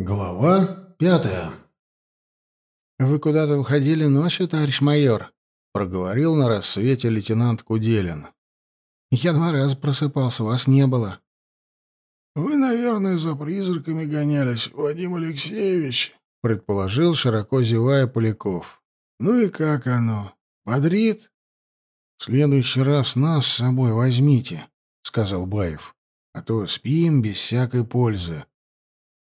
Глава пятая. «Вы куда-то уходили ночью, товарищ майор?» — проговорил на рассвете лейтенант Куделин. «Я два раза просыпался, вас не было». «Вы, наверное, за призраками гонялись, Вадим Алексеевич», — предположил, широко зевая Поляков. «Ну и как оно? Бодрит?» «В следующий раз нас с собой возьмите», — сказал Баев. «А то спим без всякой пользы».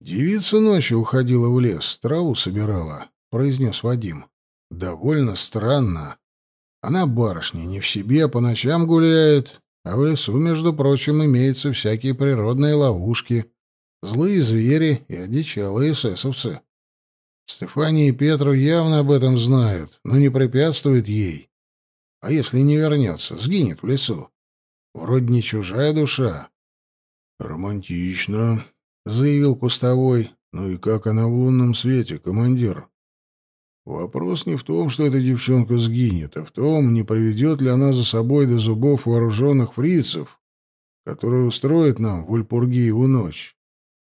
«Девица ночью уходила в лес, траву собирала», — произнес Вадим. «Довольно странно. Она барышня, не в себе, по ночам гуляет, а в лесу, между прочим, имеются всякие природные ловушки, злые звери и одичалые эсэсовцы. Стефания и Петру явно об этом знают, но не препятствуют ей. А если не вернется, сгинет в лесу? Вроде не чужая душа». «Романтично», — заявил Кустовой. «Ну и как она в лунном свете, командир?» «Вопрос не в том, что эта девчонка сгинет, а в том, не приведет ли она за собой до зубов вооруженных фрицев, которые устроят нам в Ульпургиеву ночь.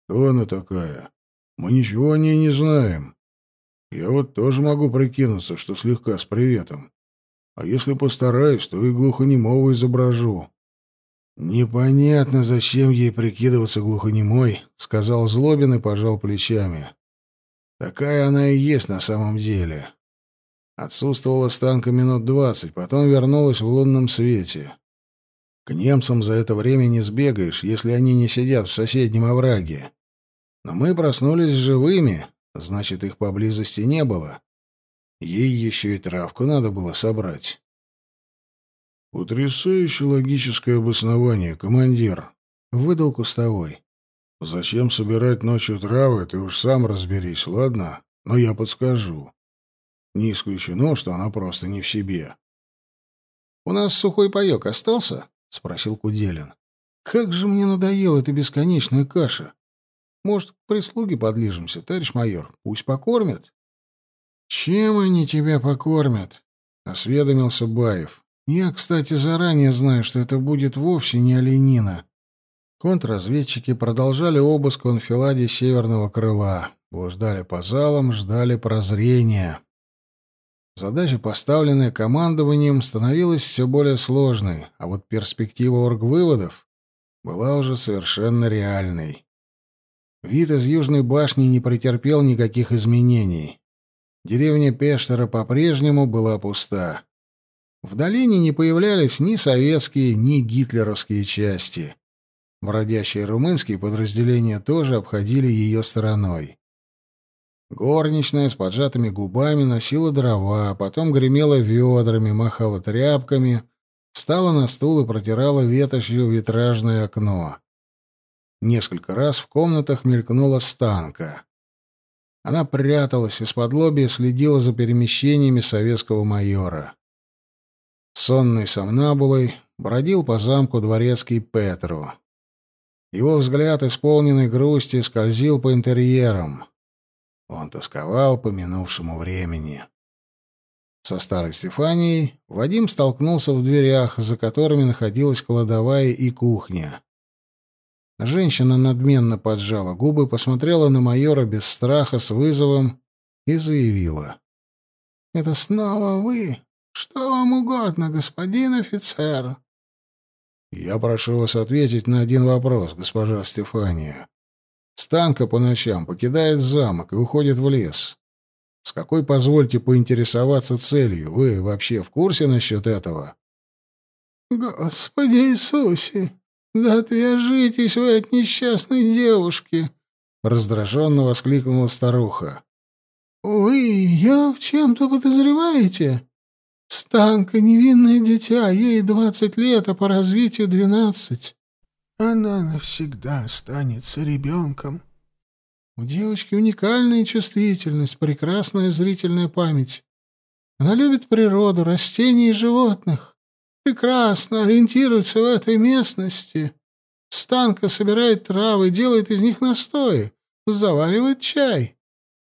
Кто она такая? Мы ничего о ней не знаем. Я вот тоже могу прикинуться, что слегка с приветом. А если постараюсь, то и глухонемого изображу. «Непонятно, зачем ей прикидываться глухонемой», — сказал Злобин и пожал плечами. «Такая она и есть на самом деле. Отсутствовала с танка минут двадцать, потом вернулась в лунном свете. К немцам за это время не сбегаешь, если они не сидят в соседнем овраге. Но мы проснулись живыми, значит, их поблизости не было. Ей еще и травку надо было собрать». «Потрясающее логическое обоснование, командир», — выдал Кустовой. «Зачем собирать ночью травы, ты уж сам разберись, ладно? Но я подскажу. Не исключено, что она просто не в себе». «У нас сухой паёк остался?» — спросил Куделин. «Как же мне надоела эта бесконечная каша. Может, к прислуге подлижемся, товарищ майор? Пусть покормят». «Чем они тебя покормят?» — осведомился Баев. Я, кстати, заранее знаю, что это будет вовсе не оленина. Контрразведчики продолжали обыск в анфиладе северного крыла. Блуждали по залам, ждали прозрения. Задача, поставленная командованием, становилась все более сложной, а вот перспектива оргвыводов была уже совершенно реальной. Вид из Южной башни не претерпел никаких изменений. Деревня Пештера по-прежнему была пуста. В долине не появлялись ни советские, ни гитлеровские части. Бродящие румынские подразделения тоже обходили ее стороной. Горничная с поджатыми губами носила дрова, потом гремела ведрами, махала тряпками, встала на стул и протирала ветошью витражное окно. Несколько раз в комнатах мелькнула станка. Она пряталась из-под лобья, следила за перемещениями советского майора. Сонный сомнабулой бродил по замку дворецкий Петру. Его взгляд, исполненный грусти, скользил по интерьерам. Он тосковал по минувшему времени. Со старой Стефанией Вадим столкнулся в дверях, за которыми находилась кладовая и кухня. Женщина надменно поджала губы, посмотрела на майора без страха, с вызовом и заявила. «Это снова вы, «Что вам угодно, господин офицер?» «Я прошу вас ответить на один вопрос, госпожа Стефания. Станка по ночам покидает замок и уходит в лес. С какой, позвольте поинтересоваться целью? Вы вообще в курсе насчет этого?» «Господи Иисусе! Да отвяжитесь вы от несчастной девушки!» — раздраженно воскликнула старуха. «Вы ее в чем-то подозреваете?» Станка — невинное дитя, ей двадцать лет, а по развитию двенадцать. Она навсегда останется ребенком. У девочки уникальная чувствительность, прекрасная зрительная память. Она любит природу, растения и животных. Прекрасно ориентируется в этой местности. Станка собирает травы, делает из них настои, заваривает чай.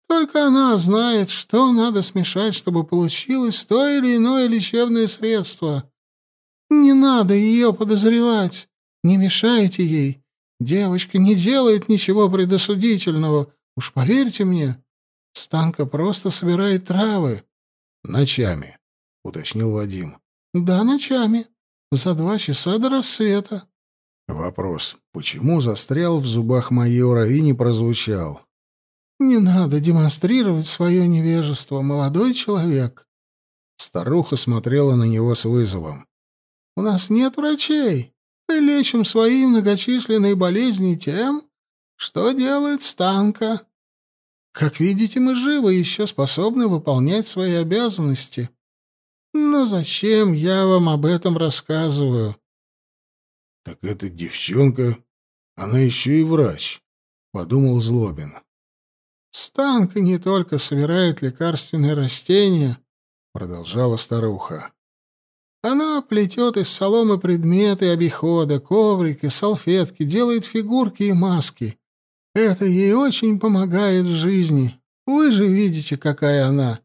Только она знает, что надо смешать, чтобы получилось то или иное лечебное средство. Не надо ее подозревать. Не мешайте ей. Девочка не делает ничего предосудительного. Уж поверьте мне, Станка просто собирает травы. Ночами, уточнил Вадим. Да, ночами. За два часа до рассвета. Вопрос, почему застрял в зубах майора и не прозвучал? Не надо демонстрировать свое невежество, молодой человек. Старуха смотрела на него с вызовом. У нас нет врачей. Мы лечим свои многочисленные болезни тем, что делает Станка. Как видите, мы живы и еще способны выполнять свои обязанности. Но зачем я вам об этом рассказываю? Так эта девчонка, она еще и врач, подумал Злобин. Станка не только собирает лекарственные растения, продолжала старуха. Она плетет из соломы предметы обихода, коврики, салфетки, делает фигурки и маски. Это ей очень помогает в жизни. Вы же видите, какая она.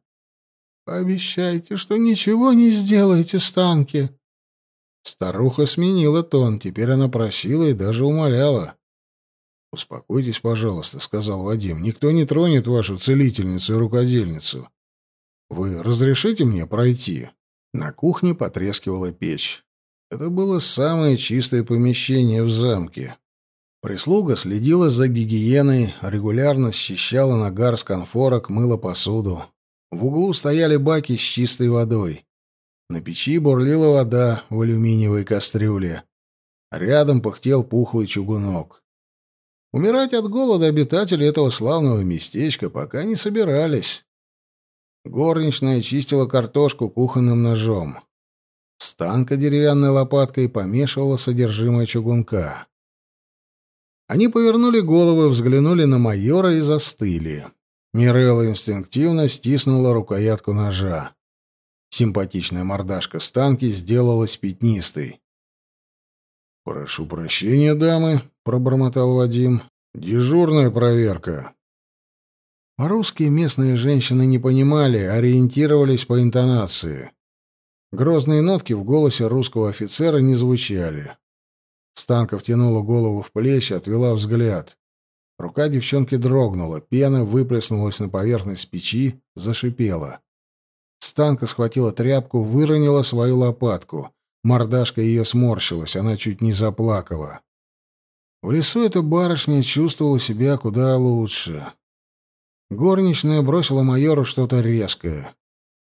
Пообещайте, что ничего не сделаете с танки. Старуха сменила тон, теперь она просила и даже умоляла. «Успокойтесь, пожалуйста», — сказал Вадим. «Никто не тронет вашу целительницу и рукодельницу. Вы разрешите мне пройти?» На кухне потрескивала печь. Это было самое чистое помещение в замке. Прислуга следила за гигиеной, регулярно счищала нагар с конфорок, мыла посуду. В углу стояли баки с чистой водой. На печи бурлила вода в алюминиевой кастрюле. Рядом пыхтел пухлый чугунок. Умирать от голода обитатели этого славного местечка пока не собирались. Горничная чистила картошку кухонным ножом. Станка деревянной лопаткой помешивала содержимое чугунка. Они повернули головы, взглянули на майора и застыли. Мирелла инстинктивно стиснула рукоятку ножа. Симпатичная мордашка Станки сделалась пятнистой. «Прошу прощения, дамы», — пробормотал Вадим. «Дежурная проверка». Русские местные женщины не понимали, ориентировались по интонации. Грозные нотки в голосе русского офицера не звучали. Станка втянула голову в плечи, отвела взгляд. Рука девчонки дрогнула, пена выплеснулась на поверхность печи, зашипела. Станка схватила тряпку, выронила свою лопатку. Мордашка ее сморщилась, она чуть не заплакала. В лесу эта барышня чувствовала себя куда лучше. Горничная бросила майору что-то резкое.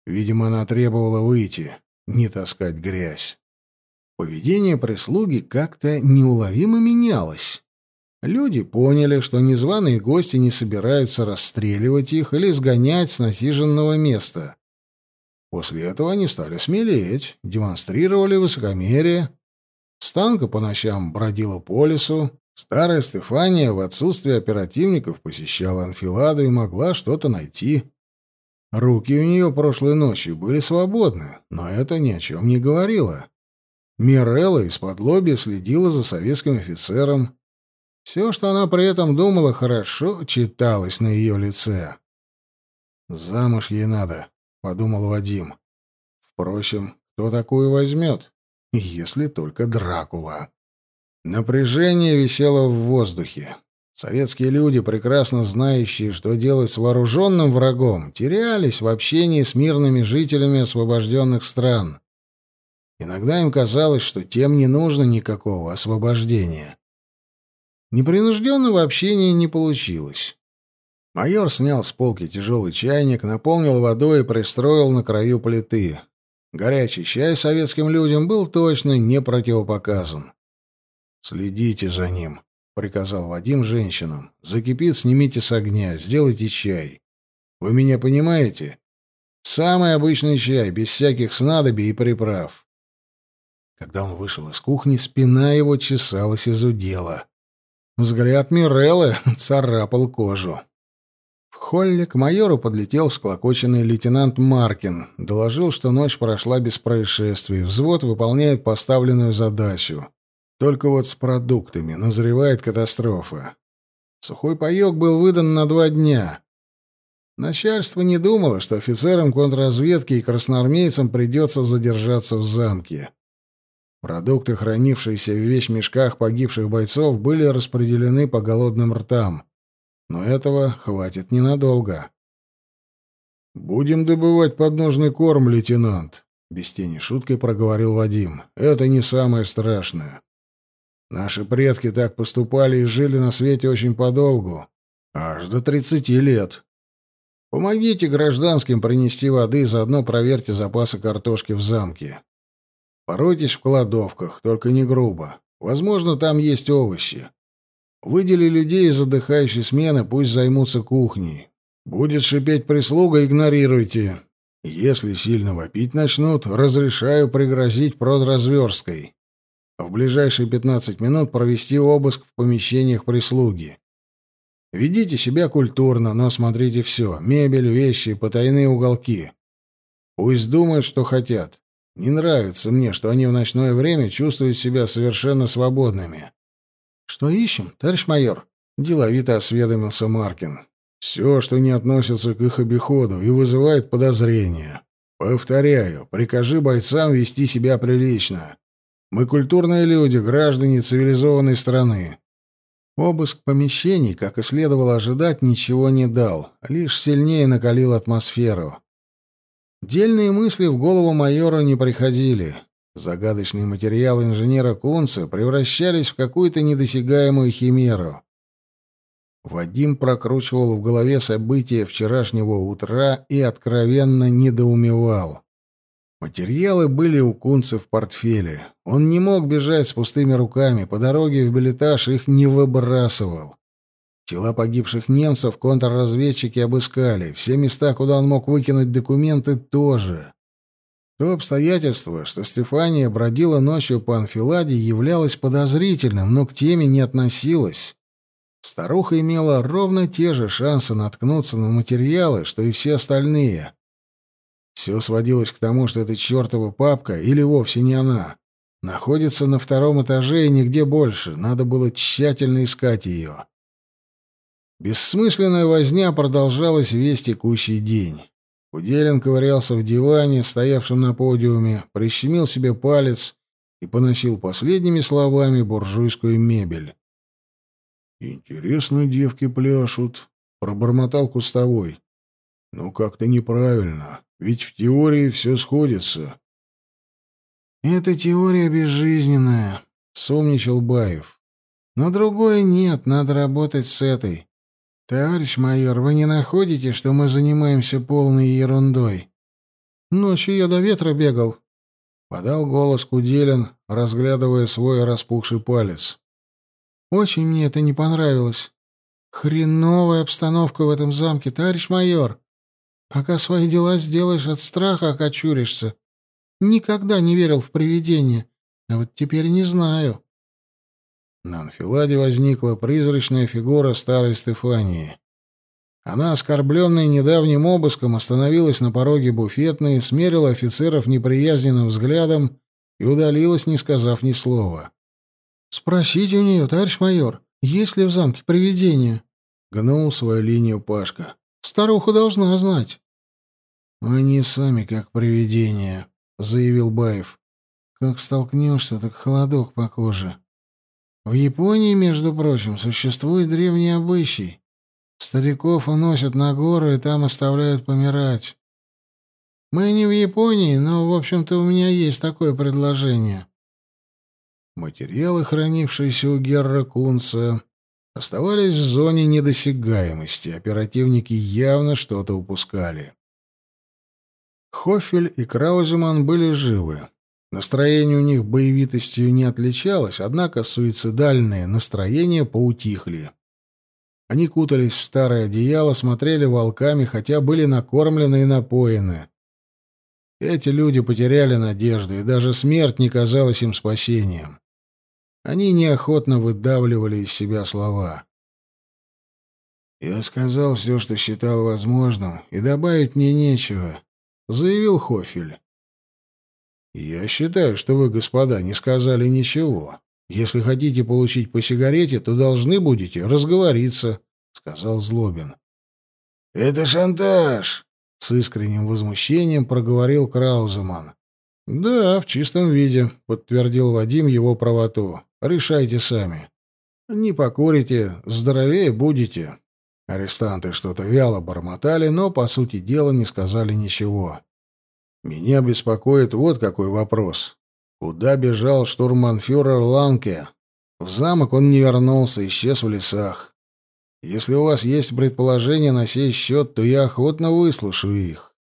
Видимо, она требовала выйти, не таскать грязь. Поведение прислуги как-то неуловимо менялось. Люди поняли, что незваные гости не собираются расстреливать их или сгонять с насиженного места. После этого они стали смелеть, демонстрировали высокомерие. Станка по ночам бродила по лесу. Старая Стефания в отсутствие оперативников посещала анфиладу и могла что-то найти. Руки у нее прошлой ночью были свободны, но это ни о чем не говорило. Мирелла из-под лобья следила за советским офицером. Все, что она при этом думала, хорошо читалось на ее лице. «Замуж ей надо», — подумал Вадим. «Впрочем, кто такую возьмет? Если только Дракула». Напряжение висело в воздухе. Советские люди, прекрасно знающие, что делать с вооруженным врагом, терялись в общении с мирными жителями освобожденных стран. Иногда им казалось, что тем не нужно никакого освобождения. Непринужденного общения не получилось. Майор снял с полки тяжелый чайник, наполнил водой и пристроил на краю плиты. Горячий чай советским людям был точно не противопоказан. «Следите за ним», — приказал Вадим женщинам. «Закипит, снимите с огня, сделайте чай. Вы меня понимаете? Самый обычный чай, без всяких снадобий и приправ. Когда он вышел из кухни, спина его чесалась из удела. Взгляд Миреллы царапал кожу. В холле к майору подлетел всклокоченный лейтенант Маркин. Доложил, что ночь прошла без происшествий. Взвод выполняет поставленную задачу. Только вот с продуктами назревает катастрофа. Сухой паёк был выдан на два дня. Начальство не думало, что офицерам контрразведки и красноармейцам придется задержаться в замке. Продукты, хранившиеся в вещмешках погибших бойцов, были распределены по голодным ртам. но этого хватит ненадолго. «Будем добывать подножный корм, лейтенант», — без тени шуткой проговорил Вадим. «Это не самое страшное. Наши предки так поступали и жили на свете очень подолгу, аж до тридцати лет. Помогите гражданским принести воды, заодно проверьте запасы картошки в замке. Поройтесь в кладовках, только не грубо. Возможно, там есть овощи. Выдели людей из отдыхающей смены, пусть займутся кухней. Будет шипеть прислуга, игнорируйте. Если сильно вопить начнут, разрешаю пригрозить продразверсткой. В ближайшие 15 минут провести обыск в помещениях прислуги. Ведите себя культурно, но смотрите все. Мебель, вещи, потайные уголки. Пусть думают, что хотят. Не нравится мне, что они в ночное время чувствуют себя совершенно свободными. «Что ищем, товарищ майор?» — деловито осведомился Маркин. «Все, что не относится к их обиходу и вызывает подозрения. Повторяю, прикажи бойцам вести себя прилично. Мы культурные люди, граждане цивилизованной страны. Обыск помещений, как и следовало ожидать, ничего не дал, лишь сильнее накалил атмосферу. Дельные мысли в голову майора не приходили. Загадочные материалы инженера Кунца превращались в какую-то недосягаемую химеру. Вадим прокручивал в голове события вчерашнего утра и откровенно недоумевал. Материалы были у Кунца в портфеле. Он не мог бежать с пустыми руками, по дороге в билетаж их не выбрасывал. Тела погибших немцев контрразведчики обыскали, все места, куда он мог выкинуть документы, тоже. То обстоятельство, что Стефания бродила ночью по анфиладе, являлось подозрительным, но к теме не относилось. Старуха имела ровно те же шансы наткнуться на материалы, что и все остальные. Все сводилось к тому, что эта чертова папка, или вовсе не она, находится на втором этаже и нигде больше. Надо было тщательно искать ее. Бессмысленная возня продолжалась весь текущий день. Уделин ковырялся в диване, стоявшем на подиуме, прищемил себе палец и поносил последними словами буржуйскую мебель. «Интересно девки пляшут», — пробормотал кустовой. «Ну, как-то неправильно. Ведь в теории все сходится. «Эта теория безжизненная», — сумничал Баев. «Но другой нет, надо работать с этой. Товарищ майор, вы не находите, что мы занимаемся полной ерундой?» «Ночью я до ветра бегал», — подал голос Куделин, разглядывая свой распухший палец. «Очень мне это не понравилось. Хреновая обстановка в этом замке, товарищ майор. Пока свои дела сделаешь, от страха окочуришься. Никогда не верил в привидения, а вот теперь не знаю. На анфиладе возникла призрачная фигура старой Стефании. Она, оскорбленная недавним обыском, остановилась на пороге буфетной, смерила офицеров неприязненным взглядом и удалилась, не сказав ни слова. «Спросите у нее, товарищ майор, есть ли в замке привидения?» — гнул свою линию Пашка. «Старуха должна знать». «Они сами как привидения», — заявил Баев. «Как столкнешься, так холодок по коже. В Японии, между прочим, существует древний обычай. Стариков уносят на горы и там оставляют помирать. Мы не в Японии, но, в общем-то, у меня есть такое предложение». Материалы, хранившиеся у Герра Кунца, оставались в зоне недосягаемости. Оперативники явно что-то упускали. Хофель и Крауземан были живы. Настроение у них боевитостью не отличалось, однако суицидальные настроения поутихли. Они кутались в старое одеяло, смотрели волками, хотя были накормлены и напоены. Эти люди потеряли надежду, и даже смерть не казалась им спасением. Они неохотно выдавливали из себя слова. «Я сказал все, что считал возможным, и добавить мне нечего заявил Хофель. «Я считаю, что вы, господа, не сказали ничего. Если хотите получить по сигарете, то должны будете разговориться», — сказал Злобин. «Это шантаж!» — с искренним возмущением проговорил Крауземан. «Да, в чистом виде», — подтвердил Вадим его правоту. «Решайте сами. Не покурите, здоровее будете. Арестанты что-то вяло бормотали, но, по сути дела, не сказали ничего. Меня беспокоит вот какой вопрос. Куда бежал штурманфюрер Ланке? В замок он не вернулся, исчез в лесах. Если у вас есть предположения на сей счет, то я охотно выслушаю их.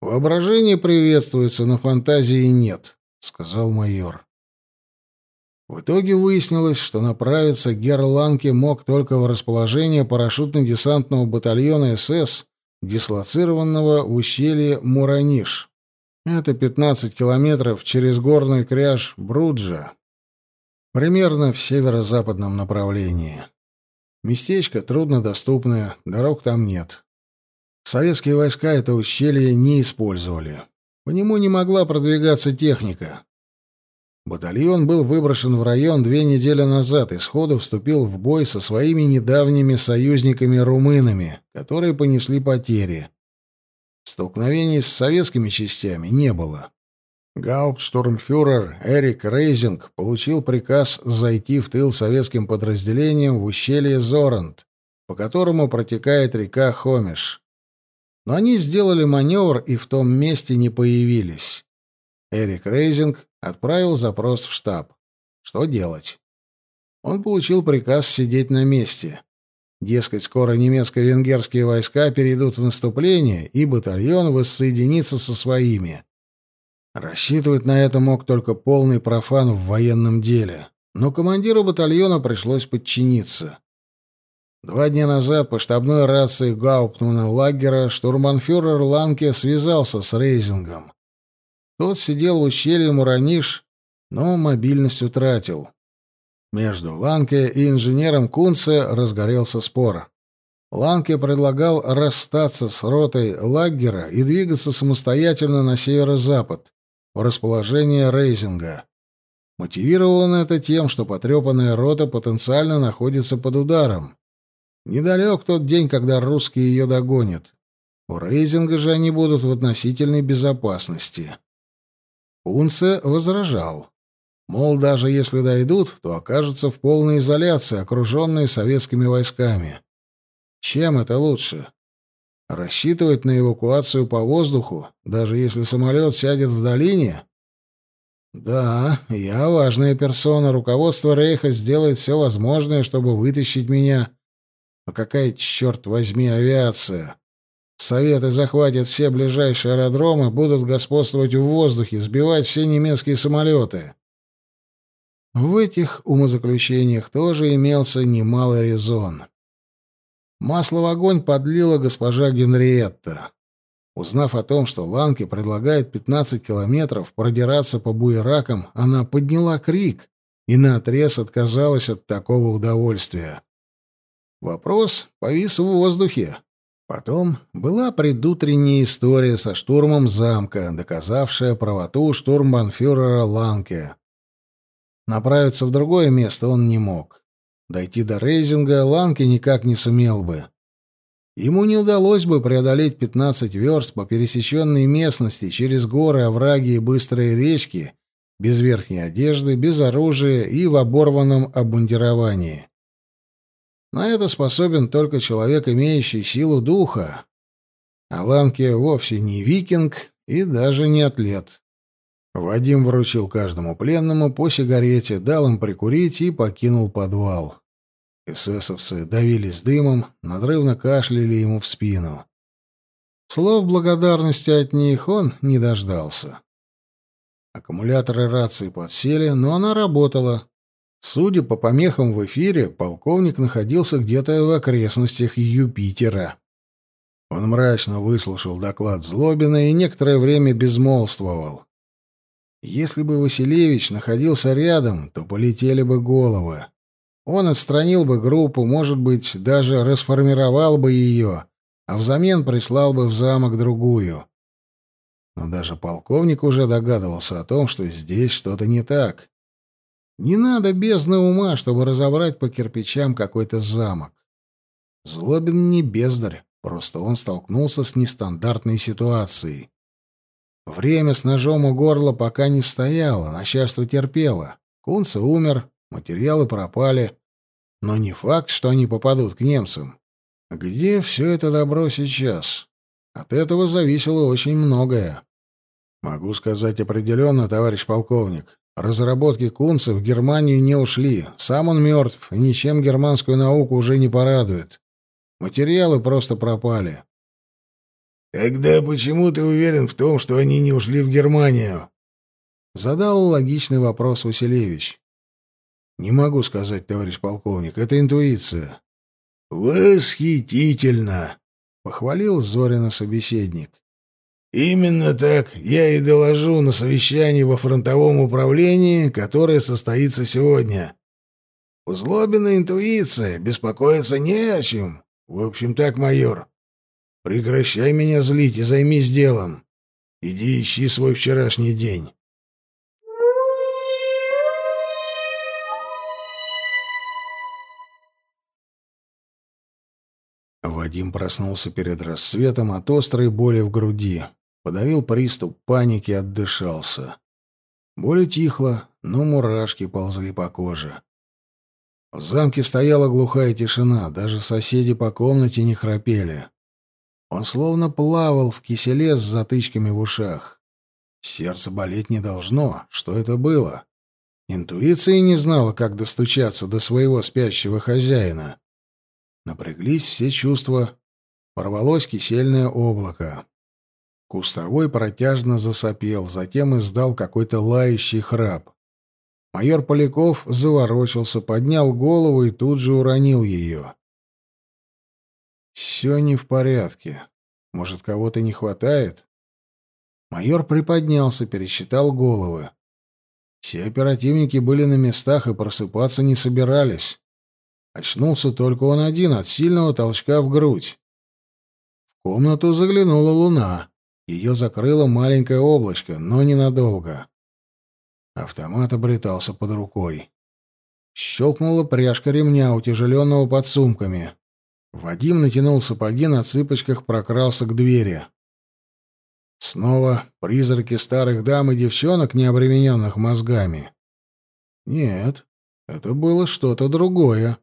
Воображение приветствуется, но фантазии нет, — сказал майор. В итоге выяснилось, что направиться Герр Ланке мог только в расположение парашютно-десантного батальона СС, дислоцированного в ущелье Мураниш. Это 15 километров через горный кряж Бруджа, примерно в северо-западном направлении. Местечко труднодоступное, дорог там нет. Советские войска это ущелье не использовали. По нему не могла продвигаться техника. Батальон был выброшен в район две недели назад и сходу вступил в бой со своими недавними союзниками-румынами, которые понесли потери. Столкновений с советскими частями не было. Гауптштурмфюрер Эрик Рейзинг получил приказ зайти в тыл советским подразделениям в ущелье Зоранд, по которому протекает река Хомиш. Но они сделали маневр и в том месте не появились. Эрик Рейзинг отправил запрос в штаб. Что делать? Он получил приказ сидеть на месте. Дескать, скоро немецко-венгерские войска перейдут в наступление, и батальон воссоединится со своими. Рассчитывать на это мог только полный профан в военном деле. Но командиру батальона пришлось подчиниться. Два дня назад по штабной рации Гауптмана Лаггера штурманфюрер Ланке связался с Рейзингом. Тот сидел в ущелье Мураниш, но мобильность утратил. Между Ланке и инженером Кунце разгорелся спор. Ланке предлагал расстаться с ротой Лаггера и двигаться самостоятельно на северо-запад, в расположение Рейзинга. Мотивировал он это тем, что потрепанная рота потенциально находится под ударом. Недалек тот день, когда русские ее догонят. У Рейзинга же они будут в относительной безопасности. Кунце возражал. Мол, даже если дойдут, то окажутся в полной изоляции, окруженные советскими войсками. Чем это лучше? Рассчитывать на эвакуацию по воздуху, даже если самолет сядет в долине? Да, я важная персона, руководство Рейха сделает все возможное, чтобы вытащить меня. Но какая, черт возьми, авиация? Советы захватят все ближайшие аэродромы, будут господствовать в воздухе, сбивать все немецкие самолеты. В этих умозаключениях тоже имелся немалый резон. Масло в огонь подлила госпожа Генриетта. Узнав о том, что Ланке предлагает 15 километров продираться по буеракам, она подняла крик и наотрез отказалась от такого удовольствия. Вопрос повис в воздухе. Потом была предутренняя история со штурмом замка, доказавшая правоту штурмбанфюрера Ланке. Направиться в другое место он не мог. Дойти до Рейзинга Ланке никак не сумел бы. Ему не удалось бы преодолеть 15 верст по пересеченной местности через горы, овраги и быстрые речки без верхней одежды, без оружия и в оборванном обмундировании. На это способен только человек, имеющий силу духа. А Ланке вовсе не викинг и даже не атлет. Вадим вручил каждому пленному по сигарете, дал им прикурить и покинул подвал. Эсэсовцы давились дымом, надрывно кашляли ему в спину. Слов благодарности от них он не дождался. Аккумуляторы рации подсели, но она работала. Судя по помехам в эфире, полковник находился где-то в окрестностях Юпитера. Он мрачно выслушал доклад Злобина и некоторое время безмолвствовал. Если бы Василевич находился рядом, то полетели бы головы. Он отстранил бы группу, может быть, даже расформировал бы ее, а взамен прислал бы в замок другую. Но даже полковник уже догадывался о том, что здесь что-то не так. Не надо бездны ума, чтобы разобрать по кирпичам какой-то замок. Злобин не бездарь, просто он столкнулся с нестандартной ситуацией. Время с ножом у горла пока не стояло, начальство терпело. Кунца умер, материалы пропали. Но не факт, что они попадут к немцам. Где все это добро сейчас? От этого зависело очень многое. Могу сказать определенно, товарищ полковник. Разработки Кунца в Германию не ушли. Сам он мертв, и ничем германскую науку уже не порадует. Материалы просто пропали. «Тогда почему ты уверен в том, что они не ушли в Германию?» Задал логичный вопрос Василевич. «Не могу сказать, товарищ полковник, это интуиция». «Восхитительно!» — похвалил Зорина собеседник. «Именно так я и доложу на совещании во фронтовом управлении, которое состоится сегодня. У интуиция, беспокоиться не о чем. В общем так, майор, прекращай меня злить и займись делом. Иди ищи свой вчерашний день». Вадим проснулся перед рассветом от острой боли в груди. Подавил приступ паники, отдышался. Боль утихла, но мурашки ползли по коже. В замке стояла глухая тишина, даже соседи по комнате не храпели. Он словно плавал в киселе с затычками в ушах. Сердце болеть не должно. Что это было? Интуиция не знала, как достучаться до своего спящего хозяина. Напряглись все чувства. Порвалось кисельное облако. Кустовой протяжно засопел, затем издал какой-то лающий храп. Майор Поляков заворочился, поднял голову и тут же уронил ее. «Все не в порядке. Может, кого-то не хватает?» Майор приподнялся, пересчитал головы. Все оперативники были на местах и просыпаться не собирались. Очнулся только он один от сильного толчка в грудь. В комнату заглянула луна. Ее закрыло маленькое облачко, но ненадолго. Автомат обретался под рукой. Щелкнула пряжка ремня, утяжеленного под сумками. Вадим натянул сапоги, на цыпочках прокрался к двери. Снова призраки старых дам и девчонок, не обремененных мозгами. Нет, это было что-то другое.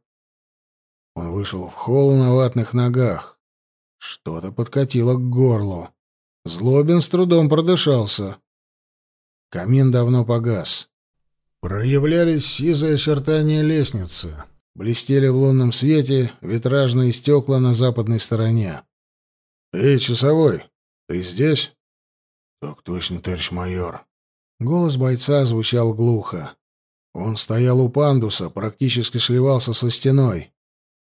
Он вышел в холл на ватных ногах. Что-то подкатило к горлу. Злобин с трудом продышался. Камин давно погас. Проявлялись сизые очертания лестницы. Блестели в лунном свете витражные стекла на западной стороне. «Эй, часовой, ты здесь?» «Так точно, товарищ майор». Голос бойца звучал глухо. Он стоял у пандуса, практически сливался со стеной.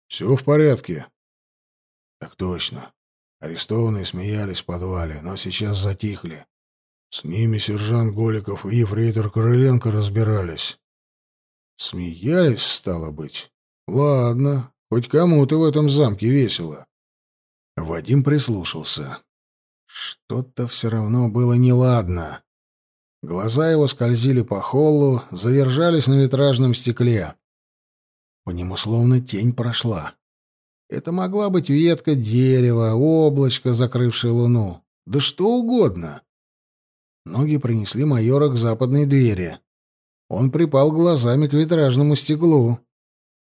Все в порядке. Так точно. Арестованные смеялись в подвале, но сейчас затихли. С ними сержант Голиков и ефрейтор Крыленко разбирались. Смеялись, стало быть. Ладно, хоть кому-то в этом замке весело. Вадим прислушался. Что-то все равно было неладно. Глаза его скользили по холлу, задержались на витражном стекле. По нему словно тень прошла. Это могла быть ветка дерева, облачко, закрывшее луну. Да что угодно. Ноги принесли майора к западной двери. Он припал глазами к витражному стеклу.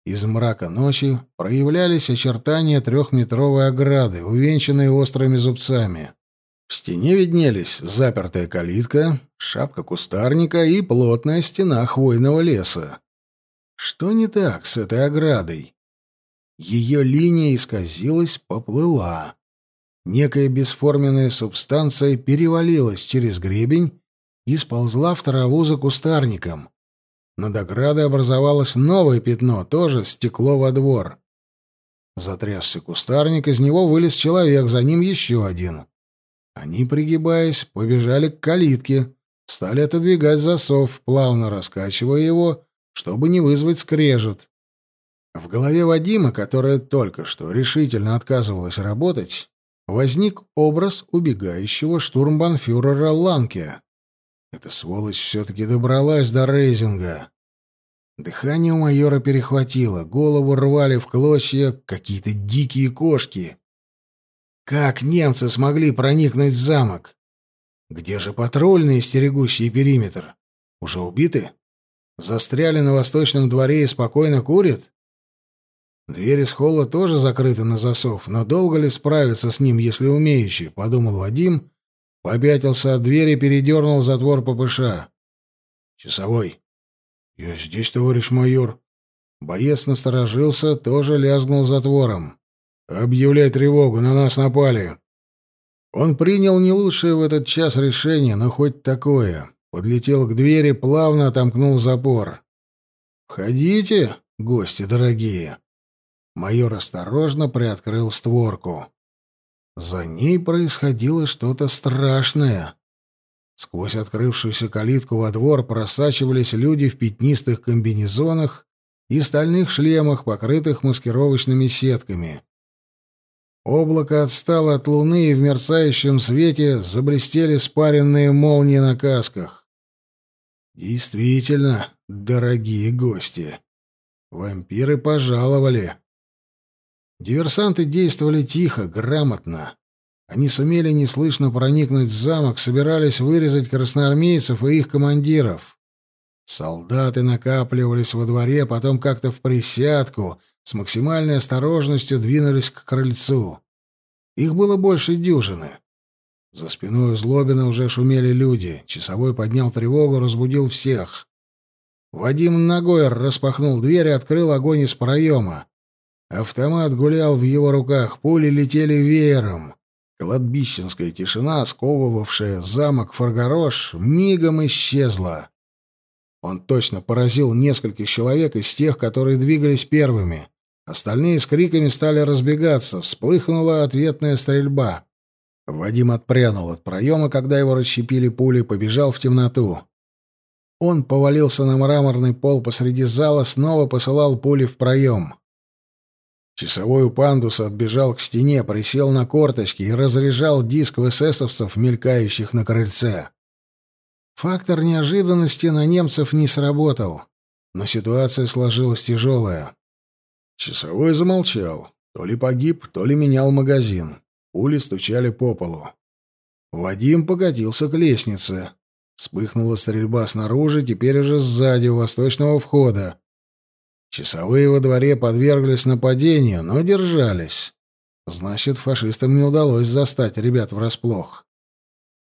Из мрака ночи проявлялись очертания трехметровой ограды, увенчанной острыми зубцами. В стене виднелись запертая калитка, шапка кустарника и плотная стена хвойного леса. Что не так с этой оградой? Ее линия исказилась, поплыла. Некая бесформенная субстанция перевалилась через гребень и сползла в траву за кустарником. Над оградой образовалось новое пятно, тоже стекло во двор. Затрясся кустарник, из него вылез человек, за ним еще один. Они, пригибаясь, побежали к калитке, стали отодвигать засов, плавно раскачивая его, чтобы не вызвать скрежет. В голове Вадима, которая только что решительно отказывалась работать, возник образ убегающего штурмбанфюрера Ланке. Эта сволочь все-таки добралась до Рейзинга. Дыхание у майора перехватило, голову рвали в клочья какие-то дикие кошки. Как немцы смогли проникнуть в замок? Где же патрульные, стерегущие периметр? Уже убиты? Застряли на восточном дворе и спокойно курят? Дверь из холла тоже закрыта на засов, но долго ли справиться с ним, если умеющий, — подумал Вадим, попятился от двери передернул затвор ППШ. Часовой. «Я здесь, товарищ майор». Боец насторожился, тоже лязгнул затвором. «Объявляй тревогу, на нас напали». Он принял не лучшее в этот час решение, но хоть такое. Подлетел к двери, плавно отомкнул запор. «Входите, гости дорогие». Майор осторожно приоткрыл створку. За ней происходило что-то страшное. Сквозь открывшуюся калитку во двор просачивались люди в пятнистых комбинезонах и стальных шлемах, покрытых маскировочными сетками. Облако отстало от луны, и в мерцающем свете заблестели спаренные молнии на касках. Действительно, дорогие гости, вампиры пожаловали. Диверсанты действовали тихо, грамотно. Они сумели неслышно проникнуть в замок, собирались вырезать красноармейцев и их командиров. Солдаты накапливались во дворе, потом как-то в присядку, с максимальной осторожностью двинулись к крыльцу. Их было больше дюжины. За спиной Злобина уже шумели люди. Часовой поднял тревогу, разбудил всех. Вадим ногой распахнул дверь и открыл огонь из проема. Автомат гулял в его руках, пули летели веером. Кладбищенская тишина, сковывавшая замок Фаргарош, мигом исчезла. Он точно поразил нескольких человек из тех, которые двигались первыми. Остальные с криками стали разбегаться, вспыхнула ответная стрельба. Вадим отпрянул от проема, когда его расщепили пули, побежал в темноту. Он повалился на мраморный пол посреди зала, снова посылал пули в проем. Часовой у пандуса отбежал к стене, присел на корточки и разряжал диск в эсэсовцев, мелькающих на крыльце. Фактор неожиданности на немцев не сработал, но ситуация сложилась тяжелая. Часовой замолчал. То ли погиб, то ли менял магазин. Пули стучали по полу. Вадим покатился к лестнице. Вспыхнула стрельба снаружи, теперь уже сзади, у восточного входа. Часовые во дворе подверглись нападению, но держались. Значит, фашистам не удалось застать ребят врасплох.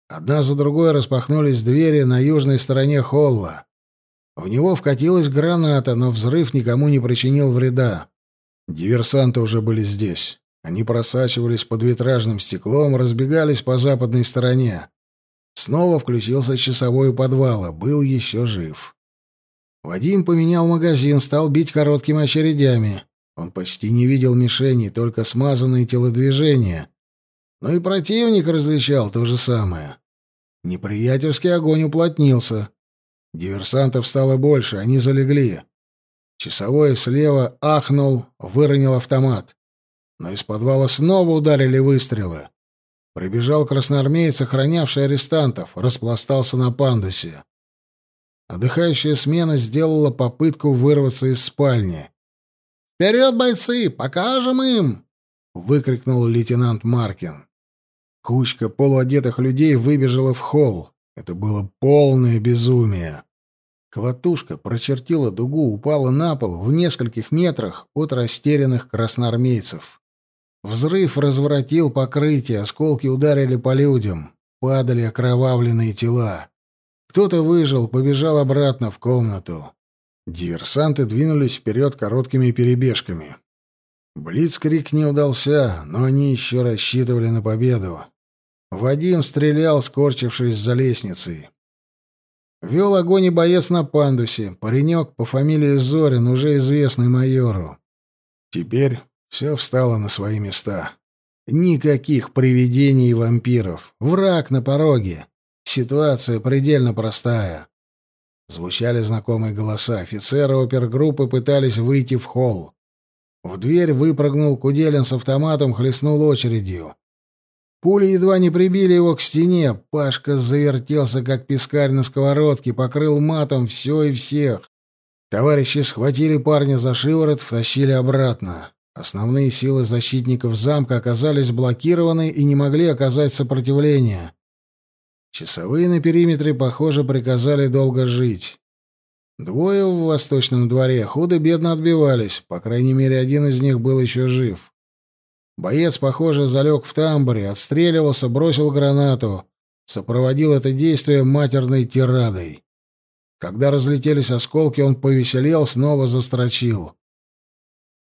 Одна за другой распахнулись двери на южной стороне холла. В него вкатилась граната, но взрыв никому не причинил вреда. Диверсанты уже были здесь. Они просачивались под витражным стеклом, разбегались по западной стороне. Снова включился часовой у подвала, был еще жив. Вадим поменял магазин, стал бить короткими очередями. Он почти не видел мишени, только смазанные телодвижения. Но и противник различал то же самое. Неприятельский огонь уплотнился. Диверсантов стало больше, они залегли. Часовой слева ахнул, выронил автомат. Но из подвала снова ударили выстрелы. Прибежал красноармеец, охранявший арестантов, распластался на пандусе. Отдыхающая смена сделала попытку вырваться из спальни. «Вперед, бойцы! Покажем им!» — выкрикнул лейтенант Маркин. Кучка полуодетых людей выбежала в холл. Это было полное безумие. Колотушка прочертила дугу, упала на пол в нескольких метрах от растерянных красноармейцев. Взрыв разворотил покрытие, осколки ударили по людям. Падали окровавленные тела. Кто-то выжил, побежал обратно в комнату. Диверсанты двинулись вперед короткими перебежками. Блицкрик не удался, но они еще рассчитывали на победу. Вадим стрелял, скорчившись за лестницей. Вел огонь и боец на пандусе, паренек по фамилии Зорин, уже известный майору. Теперь все встало на свои места. Никаких привидений и вампиров. Враг на пороге. Ситуация предельно простая. Звучали знакомые голоса. Офицеры опергруппы пытались выйти в холл. В дверь выпрыгнул Куделин с автоматом, хлестнул очередью. Пули едва не прибили его к стене. Пашка завертелся, как пескарь на сковородке, покрыл матом все и всех. Товарищи схватили парня за шиворот, втащили обратно. Основные силы защитников замка оказались блокированы и не могли оказать сопротивления. Часовые на периметре, похоже, приказали долго жить. Двое в восточном дворе худо-бедно отбивались, по крайней мере, один из них был еще жив. Боец, похоже, залег в тамбуре, отстреливался, бросил гранату, сопроводил это действие матерной тирадой. Когда разлетелись осколки, он повеселел, снова застрочил.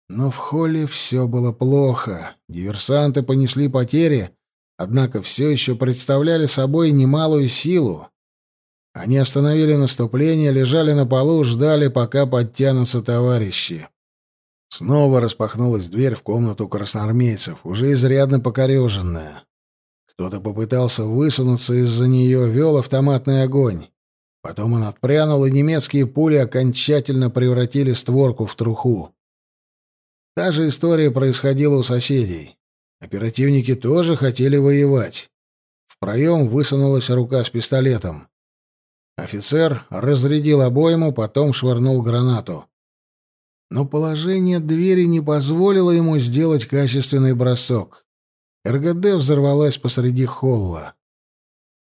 Но в холле все было плохо. Диверсанты понесли потери, однако все еще представляли собой немалую силу. Они остановили наступление, лежали на полу, ждали, пока подтянутся товарищи. Снова распахнулась дверь в комнату красноармейцев, уже изрядно покореженная. Кто-то попытался высунуться из-за нее, вел автоматный огонь. Потом он отпрянул, и немецкие пули окончательно превратили створку в труху. Та же история происходила у соседей. Оперативники тоже хотели воевать. В проем высунулась рука с пистолетом. Офицер разрядил обойму, потом швырнул гранату. Но положение двери не позволило ему сделать качественный бросок. РГД взорвалась посреди холла.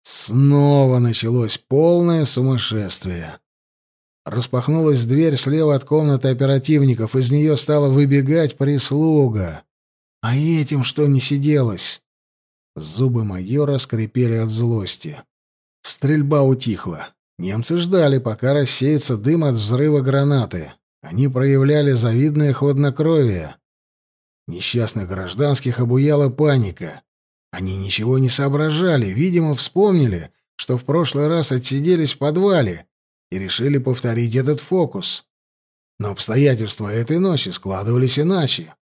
Снова началось полное сумасшествие. Распахнулась дверь слева от комнаты оперативников, из нее стала выбегать прислуга. А этим что не сиделось? Зубы майора скрипели от злости. Стрельба утихла. Немцы ждали, пока рассеется дым от взрыва гранаты. Они проявляли завидное хладнокровие. Несчастных гражданских обуяла паника. Они ничего не соображали, видимо, вспомнили, что в прошлый раз отсиделись в подвале и решили повторить этот фокус. Но обстоятельства этой ночи складывались иначе.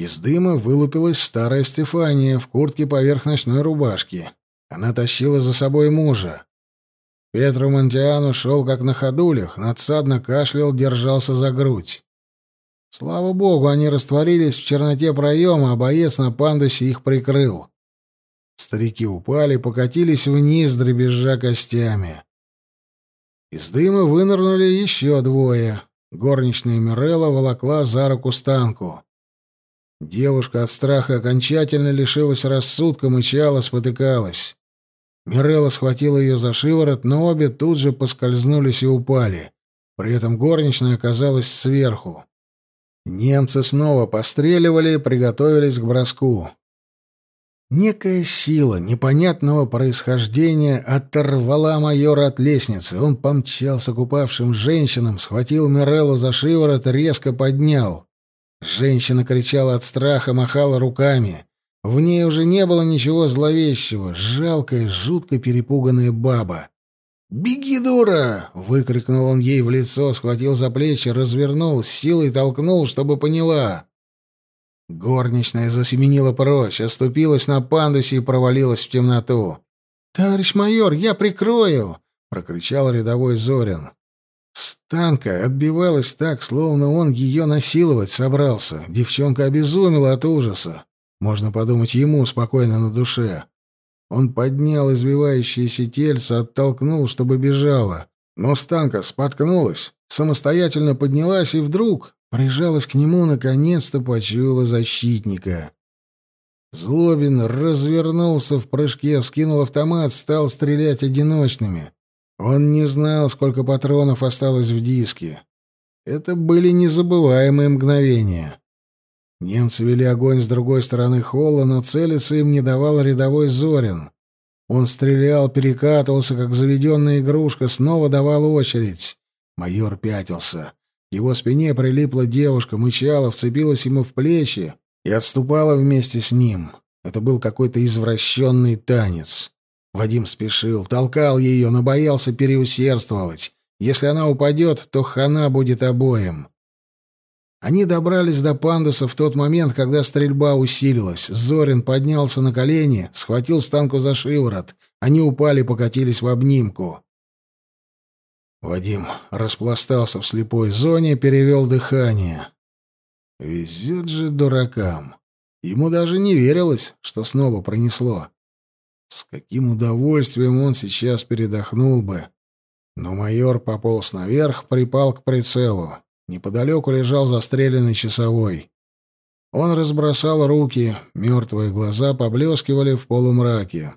Из дыма вылупилась старая Стефания в куртке поверх ночной рубашки. Она тащила за собой мужа. Петро Монтиану шел как на ходулях, надсадно кашлял, держался за грудь. Слава богу, они растворились в черноте проема, а боец на пандусе их прикрыл. Старики упали, покатились вниз, дребезжа костями. Из дыма вынырнули еще двое. Горничная Мирелла волокла за руку станку. Девушка от страха окончательно лишилась рассудка, мычала, спотыкалась. Мирелла схватила ее за шиворот, но обе тут же поскользнулись и упали. При этом горничная оказалась сверху. Немцы снова постреливали и приготовились к броску. Некая сила непонятного происхождения оторвала майора от лестницы. Он помчался к упавшим женщинам, схватил Миреллу за шиворот, резко поднял. Женщина кричала от страха, махала руками. В ней уже не было ничего зловещего, жалкая, жутко перепуганная баба. «Беги, дура!» — выкрикнул он ей в лицо, схватил за плечи, развернул, с силой толкнул, чтобы поняла. Горничная засеменила прочь, оступилась на пандусе и провалилась в темноту. «Товарищ майор, я прикрою!» — прокричал рядовой Зорин. Станка отбивалась так, словно он ее насиловать собрался. Девчонка обезумела от ужаса. Можно подумать, ему спокойно на душе. Он поднял извивающееся тельце, оттолкнул, чтобы бежала. Но Станка споткнулась, самостоятельно поднялась и вдруг прижалась к нему, наконец-то почуяла защитника. Злобин развернулся в прыжке, вскинул автомат, стал стрелять одиночными. Он не знал, сколько патронов осталось в диске. Это были незабываемые мгновения. Немцы вели огонь с другой стороны холла, но целиться им не давал рядовой Зорин. Он стрелял, перекатывался, как заведенная игрушка, снова давал очередь. Майор пятился. К его спине прилипла девушка, мычала, вцепилась ему в плечи и отступала вместе с ним. Это был какой-то извращенный танец. Вадим спешил, толкал ее, но боялся переусердствовать. Если она упадет, то хана будет обоим. Они добрались до пандуса в тот момент, когда стрельба усилилась. Зорин поднялся на колени, схватил Станку за шиворот. Они упали, покатились в обнимку. Вадим распластался в слепой зоне, перевел дыхание. Везет же дуракам. Ему даже не верилось, что снова пронесло. С каким удовольствием он сейчас передохнул бы. Но майор пополз наверх, припал к прицелу. Неподалеку лежал застреленный часовой. Он разбросал руки, мертвые глаза поблескивали в полумраке.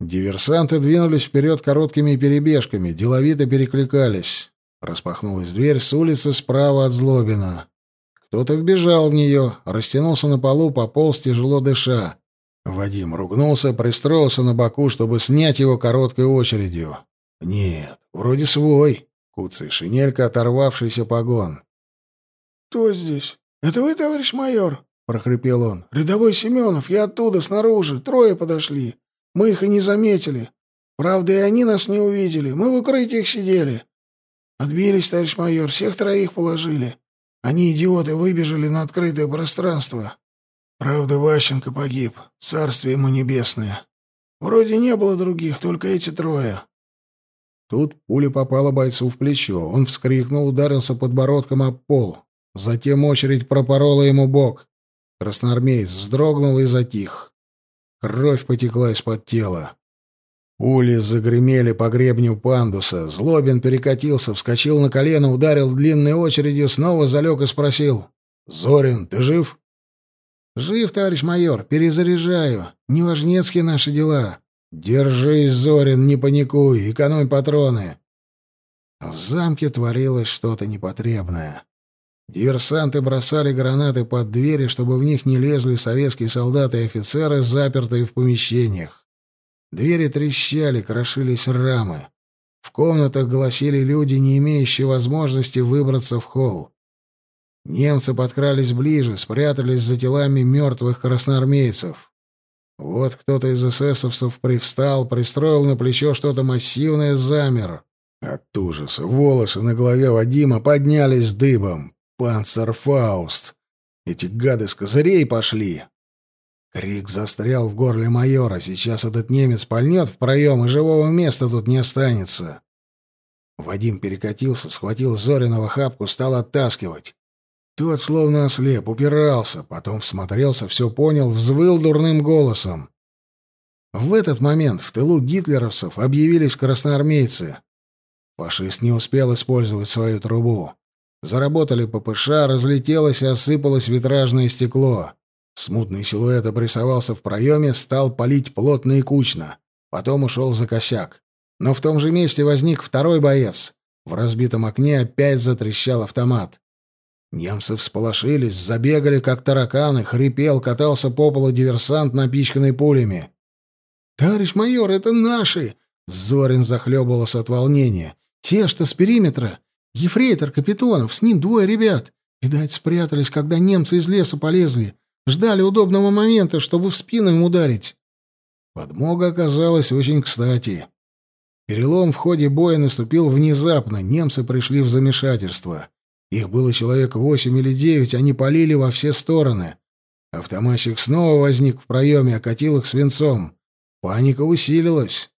Диверсанты двинулись вперед короткими перебежками, деловито перекликались. Распахнулась дверь с улицы справа от Злобина. Кто-то вбежал в нее, растянулся на полу, пополз, тяжело дыша. Вадим ругнулся, пристроился на боку, чтобы снять его короткой очередью. Нет, вроде свой. Куцый шинелька, оторвавшийся погон. «Кто здесь? Это вы, товарищ майор?» — прохрипел он. «Рядовой Семенов, я оттуда, снаружи. Трое подошли. Мы их и не заметили. Правда, и они нас не увидели. Мы в укрытиях сидели. Отбились, товарищ майор, всех троих положили. Они, идиоты, выбежали на открытое пространство. Правда, Ващенко погиб. Царствие ему небесное. Вроде не было других, только эти трое. Тут пуля попала бойцу в плечо. Он вскрикнул, ударился подбородком об пол. Затем очередь пропорола ему бок. Красноармеец вздрогнул и затих. Кровь потекла из-под тела. Пули загремели по гребню пандуса. Злобин перекатился, вскочил на колено, ударил длинной очередью, снова залег и спросил. «Зорин, ты жив?» «Жив, товарищ майор, перезаряжаю. Неважнецкие наши дела. Держись, Зорин, не паникуй, экономь патроны». В замке творилось что-то непотребное. Диверсанты бросали гранаты под двери, чтобы в них не лезли советские солдаты и офицеры, запертые в помещениях. Двери трещали, крошились рамы. В комнатах голосили люди, не имеющие возможности выбраться в холл. Немцы подкрались ближе, спрятались за телами мертвых красноармейцев. Вот кто-то из эсэсовцев привстал, пристроил на плечо что-то массивное, замер. От ужаса волосы на голове Вадима поднялись дыбом. Панцерфауст! Эти гады с козырей пошли! Крик застрял в горле майора. Сейчас этот немец пальнет в проем, и живого места тут не останется. Вадим перекатился, схватил Зорина хапку, стал оттаскивать. Тот словно ослеп, упирался, потом всмотрелся, все понял, взвыл дурным голосом. В этот момент в тылу гитлеровцев объявились красноармейцы. Фашист не успел использовать свою трубу. Заработали ППШ, разлетелось и осыпалось витражное стекло. Смутный силуэт обрисовался в проеме, стал палить плотно и кучно. Потом ушел за косяк. Но в том же месте возник второй боец. В разбитом окне опять затрещал автомат. Немцы всполошились, забегали, как тараканы, хрипел, катался по полу диверсант, напичканный пулями. «Товарищ майор, это наши!» Зорин захлебывался от волнения. «Те, что с периметра. Ефрейтор Капитонов, с ним двое ребят. Видать, спрятались, когда немцы из леса полезли. Ждали удобного момента, чтобы в спину им ударить. Подмога оказалась очень кстати. Перелом в ходе боя наступил внезапно, немцы пришли в замешательство. Их было человек восемь или девять, они полили во все стороны. Автоматчик снова возник в проеме, окатил их свинцом. Паника усилилась.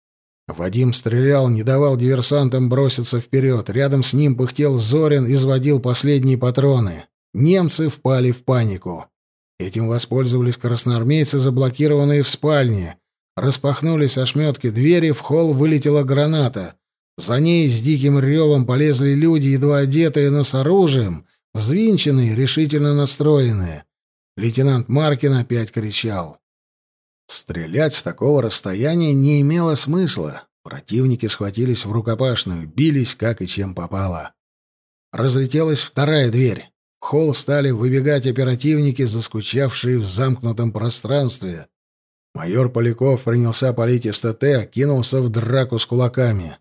Вадим стрелял, не давал диверсантам броситься вперед. Рядом с ним пыхтел Зорин, изводил последние патроны. Немцы впали в панику. Этим воспользовались красноармейцы, заблокированные в спальне. Распахнулись ошметки двери, в холл вылетела граната. За ней с диким ревом полезли люди, едва одетые, но с оружием, взвинченные, решительно настроенные. Лейтенант Маркин опять кричал. Стрелять с такого расстояния не имело смысла. Противники схватились в рукопашную, бились как и чем попало. Разлетелась вторая дверь холл стали выбегать оперативники, заскучавшие в замкнутом пространстве. Майор Поляков принялся палить СТТ, кинулся в драку с кулаками.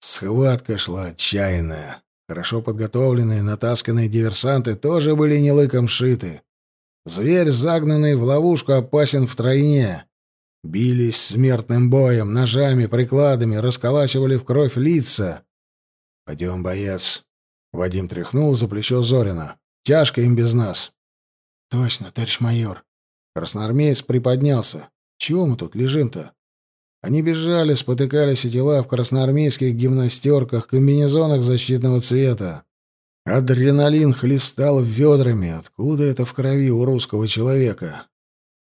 Схватка шла отчаянная. Хорошо подготовленные, натасканные диверсанты тоже были не лыком шиты. Зверь, загнанный в ловушку, опасен втройне. Бились смертным боем, ножами, прикладами, расколачивали в кровь лица. «Пойдем, боец, Вадим тряхнул за плечо Зорина. «Тяжко им без нас». «Точно, товарищ майор». Красноармеец приподнялся. «Чего мы тут лежим-то?» Они бежали, спотыкались и тела в красноармейских гимнастерках, комбинезонах защитного цвета. Адреналин хлестал ведрами. Откуда это в крови у русского человека?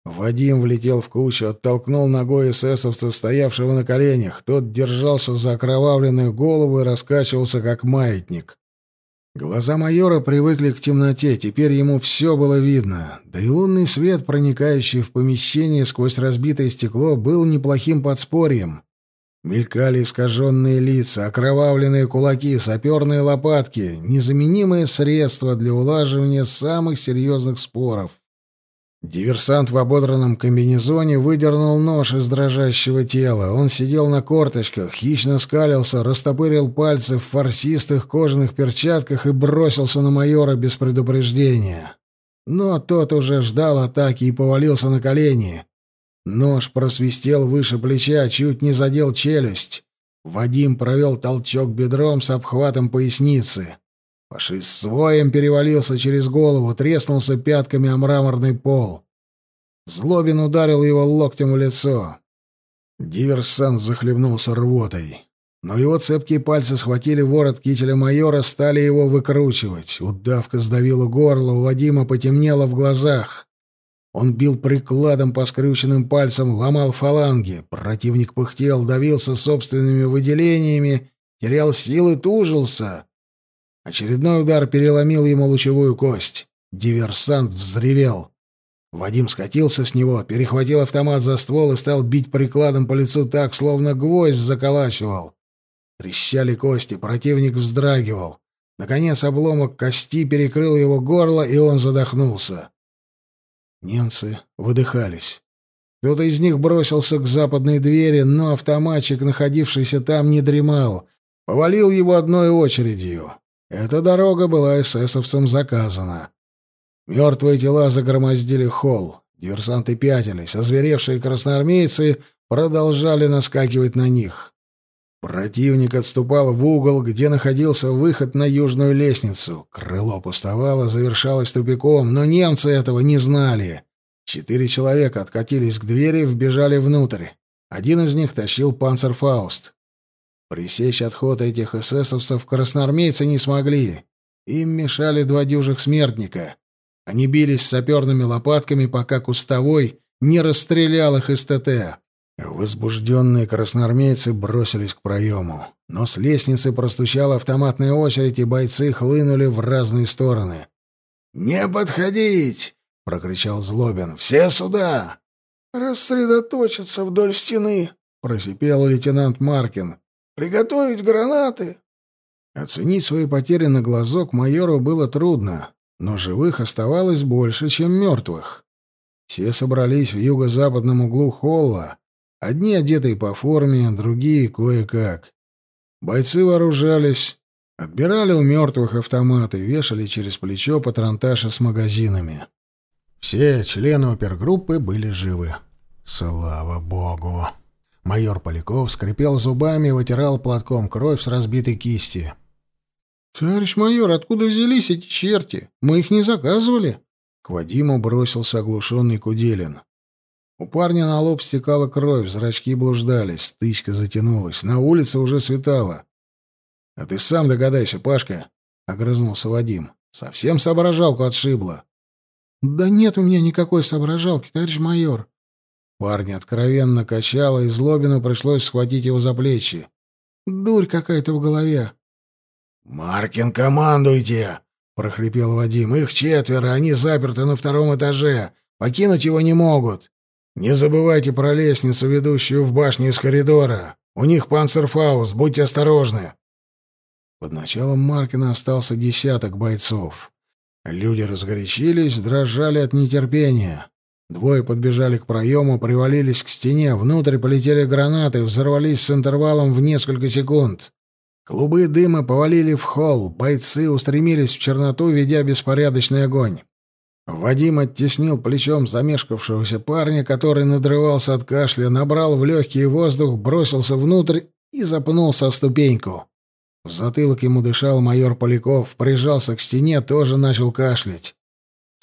Вадим влетел в кучу, оттолкнул ногой эсэсовца, стоявшего на коленях. Тот держался за окровавленную голову и раскачивался, как маятник. Глаза майора привыкли к темноте, теперь ему все было видно, да и лунный свет, проникающий в помещение сквозь разбитое стекло, был неплохим подспорьем. Мелькали искаженные лица, окровавленные кулаки, саперные лопатки — незаменимые средства для улаживания самых серьезных споров. Диверсант в ободранном комбинезоне выдернул нож из дрожащего тела. Он сидел на корточках, хищно скалился, растопырил пальцы в фарсистых кожаных перчатках и бросился на майора без предупреждения. Но тот уже ждал атаки и повалился на колени. Нож просвистел выше плеча, чуть не задел челюсть. Вадим провел толчок бедром с обхватом поясницы. Фашист своем перевалился через голову, треснулся пятками о мраморный пол. Злобин ударил его локтем в лицо. Диверсант захлебнулся рвотой. Но его цепкие пальцы схватили ворот кителя майора, стали его выкручивать. Удавка сдавила горло, у Вадима потемнело в глазах. Он бил прикладом по скрюченным пальцам, ломал фаланги. Противник пыхтел, давился собственными выделениями, терял силы, тужился. Очередной удар переломил ему лучевую кость. Диверсант взревел. Вадим скатился с него, перехватил автомат за ствол и стал бить прикладом по лицу так, словно гвоздь заколачивал. Трещали кости, противник вздрагивал. Наконец обломок кости перекрыл его горло, и он задохнулся. Немцы выдыхались. Кто-то из них бросился к западной двери, но автоматчик, находившийся там, не дремал. Повалил его одной очередью. Эта дорога была эсэсовцам заказана. Мертвые тела загромоздили холл. Диверсанты пятились, озверевшие красноармейцы продолжали наскакивать на них. Противник отступал в угол, где находился выход на южную лестницу. Крыло пустовало, завершалось тупиком, но немцы этого не знали. Четыре человека откатились к двери вбежали внутрь. Один из них тащил панцерфауст. Пресечь отход этих эсэсовцев красноармейцы не смогли. Им мешали два дюжих смертника. Они бились саперными лопатками, пока кустовой не расстрелял их из ТТ. Возбужденные красноармейцы бросились к проему. Но с лестницы простучала автоматная очередь, и бойцы хлынули в разные стороны. «Не подходить!» — прокричал Злобин. «Все сюда!» «Рассредоточиться вдоль стены!» — просипел лейтенант Маркин. Приготовить гранаты!» Оценить свои потери на глазок майору было трудно, но живых оставалось больше, чем мертвых. Все собрались в юго-западном углу холла, одни одетые по форме, другие кое-как. Бойцы вооружались, отбирали у мертвых автоматы, вешали через плечо патронташи с магазинами. Все члены опергруппы были живы. Слава богу! Майор Поляков скрипел зубами и вытирал платком кровь с разбитой кисти. «Товарищ майор, откуда взялись эти черти? Мы их не заказывали?» К Вадиму бросился оглушенный Куделин. У парня на лоб стекала кровь, зрачки блуждались, стычка затянулась. На улице уже светало. — А ты сам догадайся, Пашка, — огрызнулся Вадим. — Совсем соображалку отшибло. — Да нет у меня никакой соображалки, товарищ майор. Парня откровенно качало, и Злобину пришлось схватить его за плечи. «Дурь какая-то в голове». «Маркин, командуйте!» — прохрипел Вадим. «Их четверо, они заперты на втором этаже. Покинуть его не могут. Не забывайте про лестницу, ведущую в башню из коридора. У них панцерфаус, будьте осторожны». Под началом Маркина остался десяток бойцов. Люди разгорячились, дрожали от нетерпения. Двое подбежали к проему, привалились к стене, внутрь полетели гранаты, взорвались с интервалом в несколько секунд. Клубы дыма повалили в холл, бойцы устремились в черноту, ведя беспорядочный огонь. Вадим оттеснил плечом замешкавшегося парня, который надрывался от кашля, набрал в легкий воздух, бросился внутрь и запнулся о ступеньку. В затылок ему дышал майор Поляков, прижался к стене, тоже начал кашлять.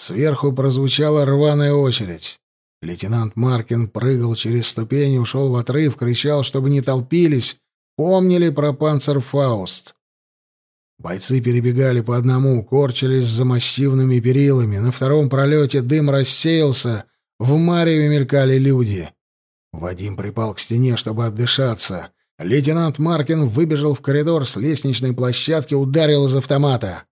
Сверху прозвучала рваная очередь. Лейтенант Маркин прыгал через ступени, ушел в отрыв, кричал, чтобы не толпились, помнили про панцерфауст. Бойцы перебегали по одному, корчились за массивными перилами. На втором пролете дым рассеялся, в мареве мелькали люди. Вадим припал к стене, чтобы отдышаться. Лейтенант Маркин выбежал в коридор с лестничной площадки, ударил из автомата.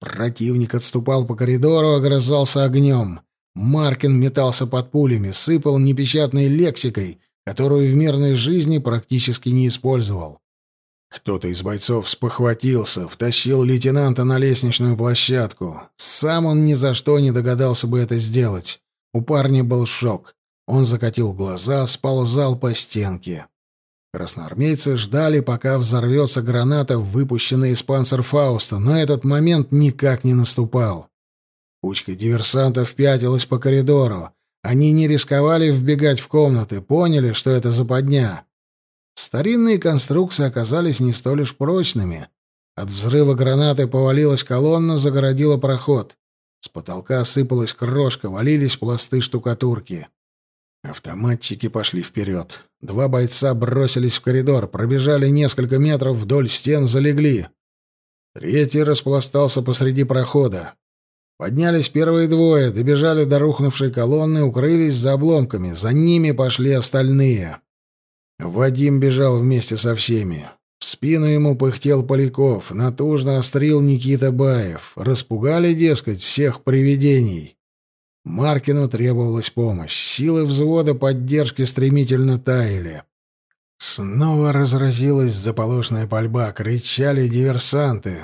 Противник отступал по коридору, огрызался огнем. Маркин метался под пулями, сыпал непечатной лексикой, которую в мирной жизни практически не использовал. Кто-то из бойцов спохватился, втащил лейтенанта на лестничную площадку. Сам он ни за что не догадался бы это сделать. У парня был шок. Он закатил глаза, сползал по стенке. Красноармейцы ждали, пока взорвется граната, выпущенная из панцерфауста, но этот момент никак не наступал. Кучка диверсантов пятилась по коридору. Они не рисковали вбегать в комнаты, поняли, что это западня. Старинные конструкции оказались не столь уж прочными. От взрыва гранаты повалилась колонна, загородила проход. С потолка сыпалась крошка, валились пласты штукатурки. Автоматчики пошли вперед. Два бойца бросились в коридор, пробежали несколько метров вдоль стен, залегли. Третий распластался посреди прохода. Поднялись первые двое, добежали до рухнувшей колонны, укрылись за обломками. За ними пошли остальные. Вадим бежал вместе со всеми. В спину ему пыхтел Поляков, натужно острил Никита Баев. Распугали, дескать, всех привидений. Маркину требовалась помощь. Силы взвода поддержки стремительно таяли. Снова разразилась заполошная пальба, кричали диверсанты.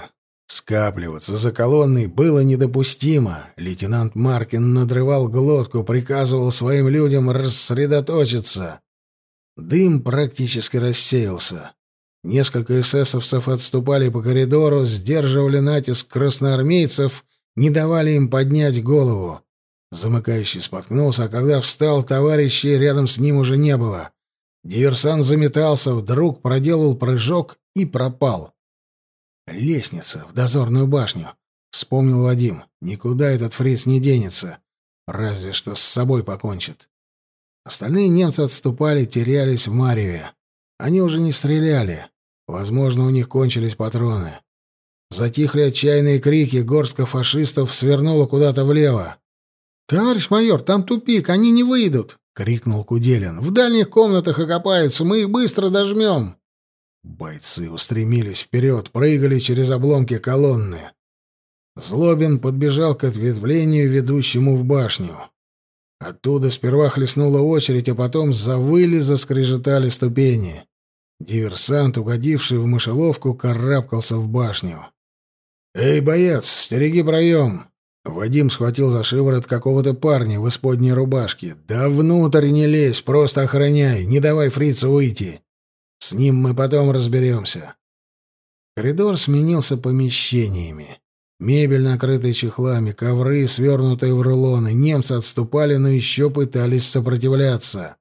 Скапливаться за колонной было недопустимо. Лейтенант Маркин надрывал глотку, приказывал своим людям рассредоточиться. Дым практически рассеялся. Несколько эсэсовцев отступали по коридору, сдерживали натиск красноармейцев, не давали им поднять голову. Замыкающий споткнулся, а когда встал, товарищей рядом с ним уже не было. Диверсант заметался, вдруг проделал прыжок и пропал. «Лестница в дозорную башню», — вспомнил Вадим. «Никуда этот фриц не денется. Разве что с собой покончит». Остальные немцы отступали, терялись в Марьеве. Они уже не стреляли. Возможно, у них кончились патроны. Затихли отчаянные крики, горстка фашистов свернула куда-то влево. «Товарищ майор, там тупик, они не выйдут!» — крикнул Куделин. «В дальних комнатах окопаются, мы их быстро дожмем!» Бойцы устремились вперед, прыгали через обломки колонны. Злобин подбежал к ответвлению, ведущему в башню. Оттуда сперва хлестнула очередь, а потом завыли, заскрежетали ступени. Диверсант, угодивший в мышеловку, карабкался в башню. «Эй, боец, стереги проем!» Вадим схватил за шиворот какого-то парня в исподней рубашке. «Да внутрь не лезь, просто охраняй, не давай фрицу выйти. С ним мы потом разберемся». Коридор сменился помещениями. Мебель, накрытая чехлами, ковры, свернутые в рулоны. Немцы отступали, но еще пытались сопротивляться.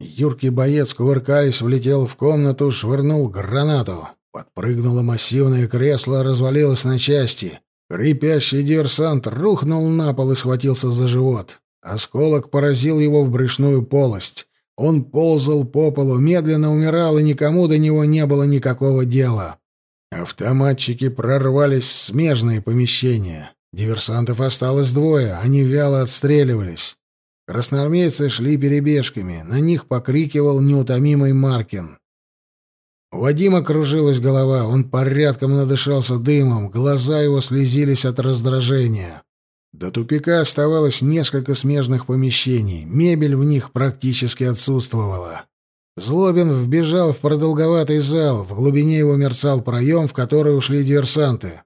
Юркий боец, кувыркаясь, влетел в комнату, швырнул гранату. Подпрыгнуло массивное кресло, развалилось на части. Крепящий диверсант рухнул на пол и схватился за живот. Осколок поразил его в брюшную полость. Он ползал по полу, медленно умирал, и никому до него не было никакого дела. Автоматчики прорвались в смежные помещения. Диверсантов осталось двое, они вяло отстреливались. Красноармейцы шли перебежками, на них покрикивал неутомимый Маркин. У Вадима кружилась голова, он порядком надышался дымом, глаза его слезились от раздражения. До тупика оставалось несколько смежных помещений, мебель в них практически отсутствовала. Злобин вбежал в продолговатый зал, в глубине его мерцал проем, в который ушли диверсанты.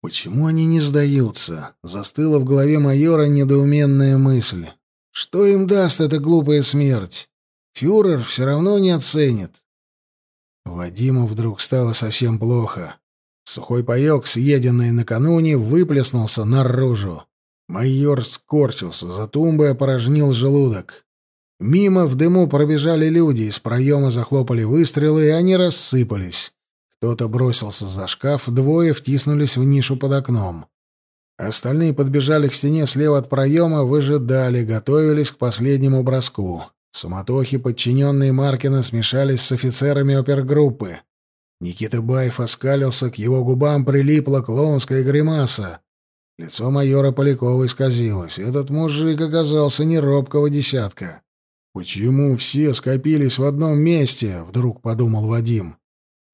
«Почему они не сдаются?» — застыла в голове майора недоуменная мысль. «Что им даст эта глупая смерть? Фюрер все равно не оценит». Вадиму вдруг стало совсем плохо. Сухой паёк, съеденный накануне, выплеснулся наружу. Майор скорчился, за тумбой опорожнил желудок. Мимо в дыму пробежали люди, из проема захлопали выстрелы, и они рассыпались. Кто-то бросился за шкаф, двое втиснулись в нишу под окном. Остальные подбежали к стене слева от проема, выжидали, готовились к последнему броску. В суматохе подчиненные Маркина смешались с офицерами опергруппы. Никита Баев оскалился, к его губам прилипла клоунская гримаса. Лицо майора Полякова исказилось. Этот мужик оказался не робкого десятка. «Почему все скопились в одном месте?» — вдруг подумал Вадим.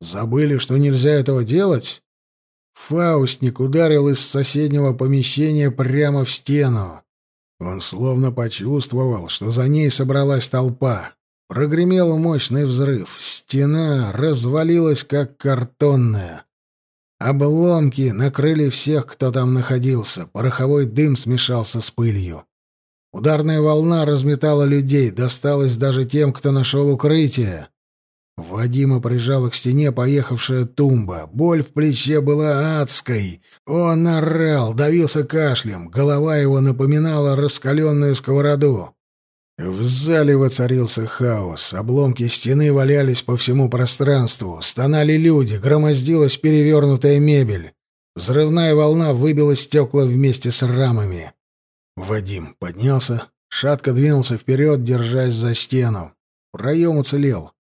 «Забыли, что нельзя этого делать?» Фаустник ударил из соседнего помещения прямо в стену. Он словно почувствовал, что за ней собралась толпа. Прогремел мощный взрыв. Стена развалилась, как картонная. Обломки накрыли всех, кто там находился. Пороховой дым смешался с пылью. Ударная волна разметала людей, досталась даже тем, кто нашел укрытие. Вадима прижала к стене поехавшая тумба. Боль в плече была адской. Он орал, давился кашлем. Голова его напоминала раскаленную сковороду. В зале воцарился хаос. Обломки стены валялись по всему пространству. Стонали люди, громоздилась перевернутая мебель. Взрывная волна выбила стекла вместе с рамами. Вадим поднялся, шатко двинулся вперед, держась за стену. Проем уцелел.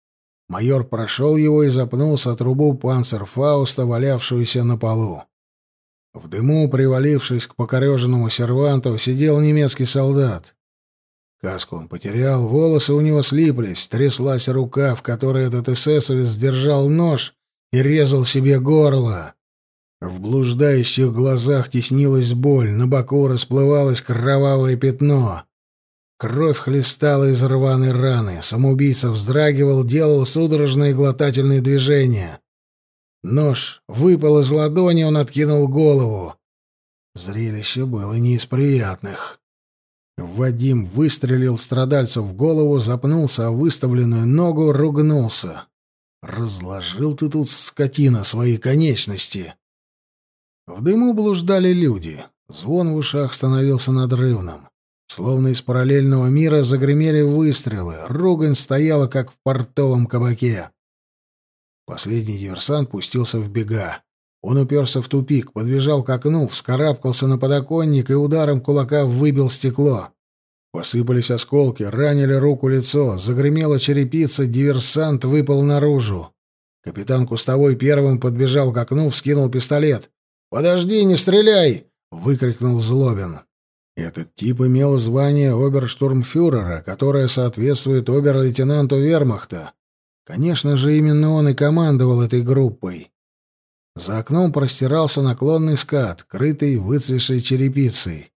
Майор прошел его и запнулся о трубу панцерфауста, валявшуюся на полу. В дыму, привалившись к покореженному серванту, сидел немецкий солдат. Каску он потерял, волосы у него слиплись, тряслась рука, в которой этот эсэсовец держал нож и резал себе горло. В блуждающих глазах теснилась боль, на боку расплывалось кровавое пятно. Кровь хлестала из рваной раны, самоубийца вздрагивал, делал судорожные глотательные движения. Нож выпал из ладони, он откинул голову. Зрелище было не из приятных. Вадим выстрелил страдальцу в голову, запнулся о выставленную ногу, ругнулся. «Разложил ты тут, скотина, свои конечности!» В дыму блуждали люди. Звон в ушах становился надрывным. Словно из параллельного мира загремели выстрелы. Ругань стояла, как в портовом кабаке. Последний диверсант пустился в бега. Он уперся в тупик, подбежал к окну, вскарабкался на подоконник и ударом кулака выбил стекло. Посыпались осколки, ранили руку, лицо, загремела черепица, диверсант выпал наружу. Капитан Кустовой первым подбежал к окну, вскинул пистолет. «Подожди, не стреляй!» — выкрикнул Злобин. Этот тип имел звание оберштурмфюрера, которое соответствует обер-лейтенанту вермахта. Конечно же, именно он и командовал этой группой. За окном простирался наклонный скат, крытый выцветшей черепицей.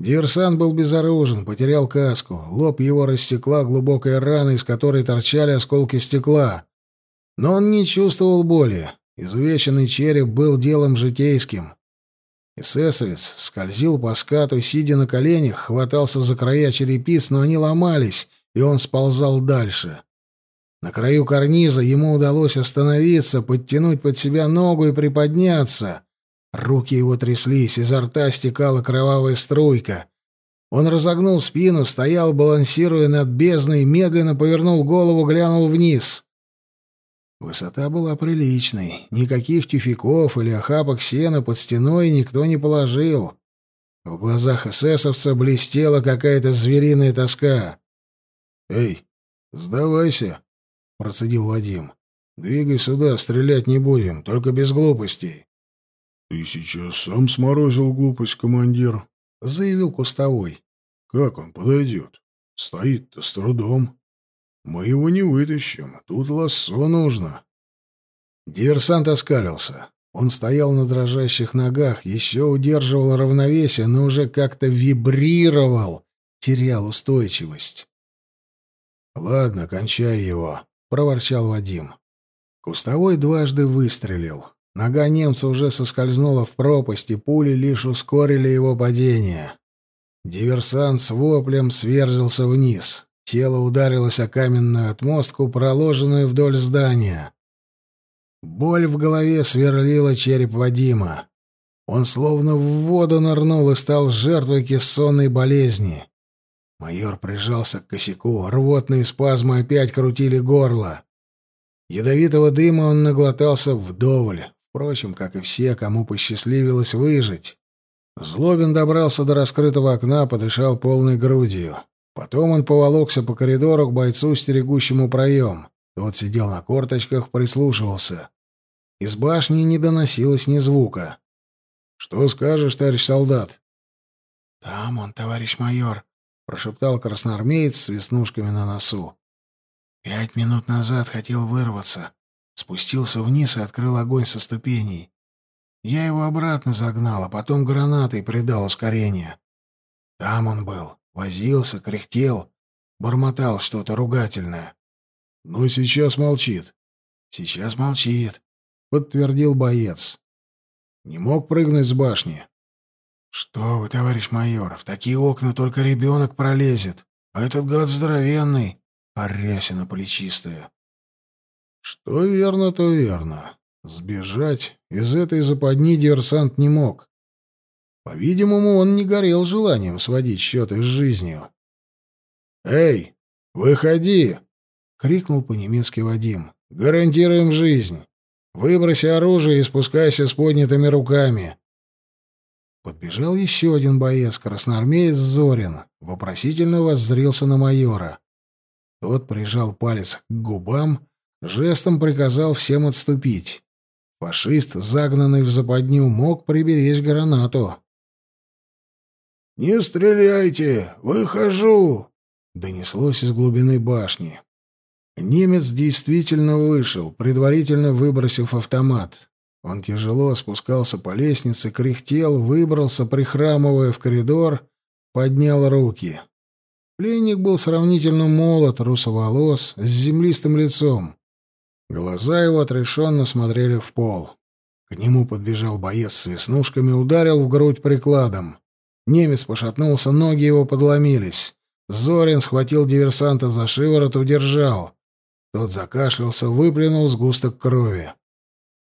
Диверсант был безоружен, потерял каску, лоб его рассекла глубокая рана, из которой торчали осколки стекла. Но он не чувствовал боли. Изувеченный череп был делом житейским. Эсэсовец скользил по скату, сидя на коленях, хватался за края черепиц, но они ломались, и он сползал дальше. На краю карниза ему удалось остановиться, подтянуть под себя ногу и приподняться. Руки его тряслись, изо рта стекала кровавая струйка. Он разогнул спину, стоял, балансируя над бездной, медленно повернул голову, глянул вниз. Высота была приличной. Никаких тюфяков или охапок сена под стеной никто не положил. В глазах эсэсовца блестела какая-то звериная тоска. «Эй, сдавайся!» процедил Вадим. Двигай сюда, стрелять не будем, только без глупостей. Ты сейчас сам сморозил глупость, командир, заявил Кустовой. Как он подойдет? Стоит-то с трудом. Мы его не вытащим. Тут лассо нужно. Диверсант оскалился. Он стоял на дрожащих ногах, еще удерживал равновесие, но уже как-то вибрировал, терял устойчивость. «Ладно, кончай его», — проворчал Вадим. Кустовой дважды выстрелил. Нога немца уже соскользнула в пропасть, и пули лишь ускорили его падение. Диверсант с воплем сверзился вниз. Тело ударилось о каменную отмостку, проложенную вдоль здания. Боль в голове сверлила череп Вадима. Он словно в воду нырнул и стал жертвой кессонной болезни. Майор прижался к косяку, рвотные спазмы опять крутили горло. Ядовитого дыма он наглотался вдоволь, впрочем, как и все, кому посчастливилось выжить. Злобин добрался до раскрытого окна, подышал полной грудью. Потом он поволокся по коридору к бойцу, стерегущему проем. Тот сидел на корточках, прислушивался. Из башни не доносилось ни звука. «Что скажешь, товарищ солдат?» «Там он, товарищ майор», прошептал красноармеец с веснушками на носу. Пять минут назад хотел вырваться. Спустился вниз и открыл огонь со ступеней. Я его обратно загнал, а потом гранатой придал ускорение. Там он был, возился, кряхтел. Бормотал что-то ругательное. Но сейчас молчит. Сейчас молчит, подтвердил боец. Не мог прыгнуть с башни. Что вы, товарищ майор, в такие окна только ребенок пролезет, а этот гад здоровенный, а рясина плечистая. Что верно, то верно. Сбежать из этой западни диверсант не мог. По-видимому, он не горел желанием сводить счеты с жизнью. «Эй, выходи!» — крикнул по-немецки Вадим. «Гарантируем жизнь. Выброси оружие и спускайся с поднятыми руками». Подбежал еще один боец, красноармеец Зорин, вопросительно воззрился на майора. Тот прижал палец к губам, жестом приказал всем отступить. Фашист, загнанный в западню, мог приберечь гранату. «Не стреляйте! Выхожу!» — донеслось из глубины башни. Немец действительно вышел, предварительно выбросив автомат. Он тяжело спускался по лестнице, кряхтел, выбрался, прихрамывая в коридор, поднял руки. Пленник был сравнительно молод, русоволос, с землистым лицом. Глаза его отрешенно смотрели в пол. К нему подбежал боец с веснушками, ударил в грудь прикладом. Немец пошатнулся, ноги его подломились. Зорин схватил диверсанта за шиворот, удержал. Тот закашлялся, выплюнул сгусток крови.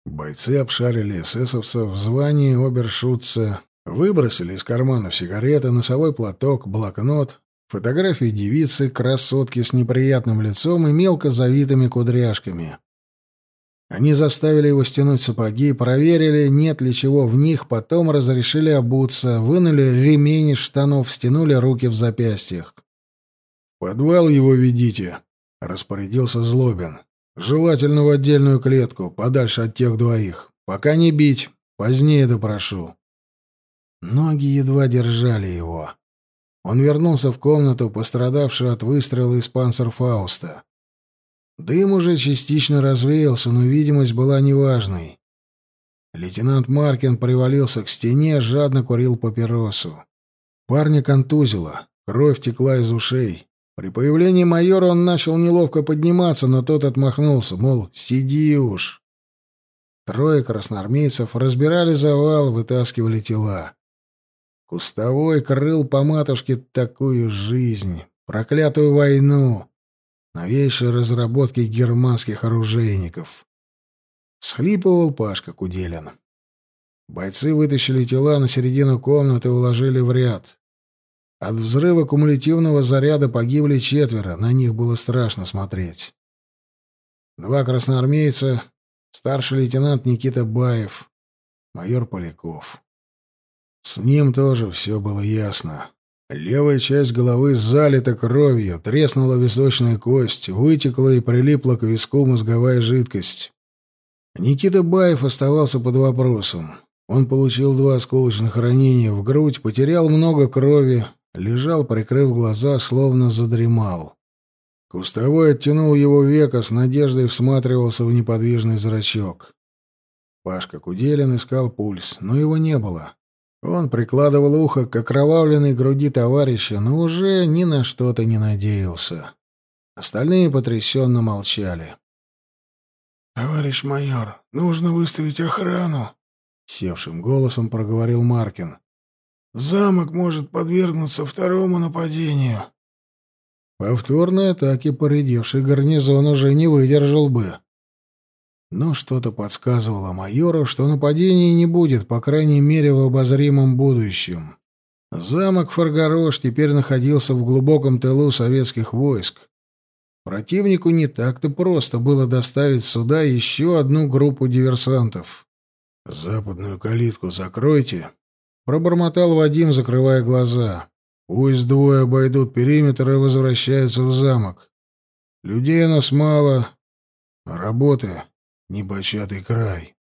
Бойцы обшарили эсэсовца в звании обершутца, выбросили из карманов сигареты, носовой платок, блокнот, фотографии девицы, красотки с неприятным лицом и мелко завитыми кудряшками. Они заставили его стянуть сапоги, проверили, нет ли чего в них, потом разрешили обуться, вынули ремень из штанов, стянули руки в запястьях. «Подвал его ведите», — распорядился Злобин. «Желательно в отдельную клетку, подальше от тех двоих. Пока не бить, позднее допрошу». Ноги едва держали его. Он вернулся в комнату, пострадавшую от выстрела из панцерфауста. Дым уже частично развеялся, но видимость была неважной. Лейтенант Маркин привалился к стене, жадно курил папиросу. Парня контузило, кровь текла из ушей. При появлении майора он начал неловко подниматься, но тот отмахнулся, мол, сиди уж. Трое красноармейцев разбирали завал, вытаскивали тела. Кустовой крыл по матушке такую жизнь, проклятую войну новейшие разработки германских оружейников. Всхлипывал Пашка Куделин. Бойцы вытащили тела на середину комнаты и уложили в ряд. От взрыва кумулятивного заряда погибли четверо, на них было страшно смотреть. Два красноармейца, старший лейтенант Никита Баев, майор Поляков. С ним тоже все было ясно. Левая часть головы залита кровью, треснула височная кость, вытекла и прилипла к виску мозговая жидкость. Никита Баев оставался под вопросом. Он получил два осколочных ранения в грудь, потерял много крови, лежал, прикрыв глаза, словно задремал. Кустовой оттянул его века, с надеждой всматривался в неподвижный зрачок. Пашка Куделин искал пульс, но его не было. Он прикладывал ухо к окровавленной груди товарища, но уже ни на что-то не надеялся. Остальные потрясенно молчали. «Товарищ майор, нужно выставить охрану», — севшим голосом проговорил Маркин. «Замок может подвергнуться второму нападению». Повторной атаки поредевший гарнизон уже не выдержал бы но что-то подсказывало майору, что нападений не будет, по крайней мере, в обозримом будущем. Замок Фаргарош теперь находился в глубоком тылу советских войск. Противнику не так-то просто было доставить сюда еще одну группу диверсантов. «Западную калитку закройте», — пробормотал Вадим, закрывая глаза. «Пусть двое обойдут периметр и возвращаются в замок. Людей у нас мало, работы Небочатый край.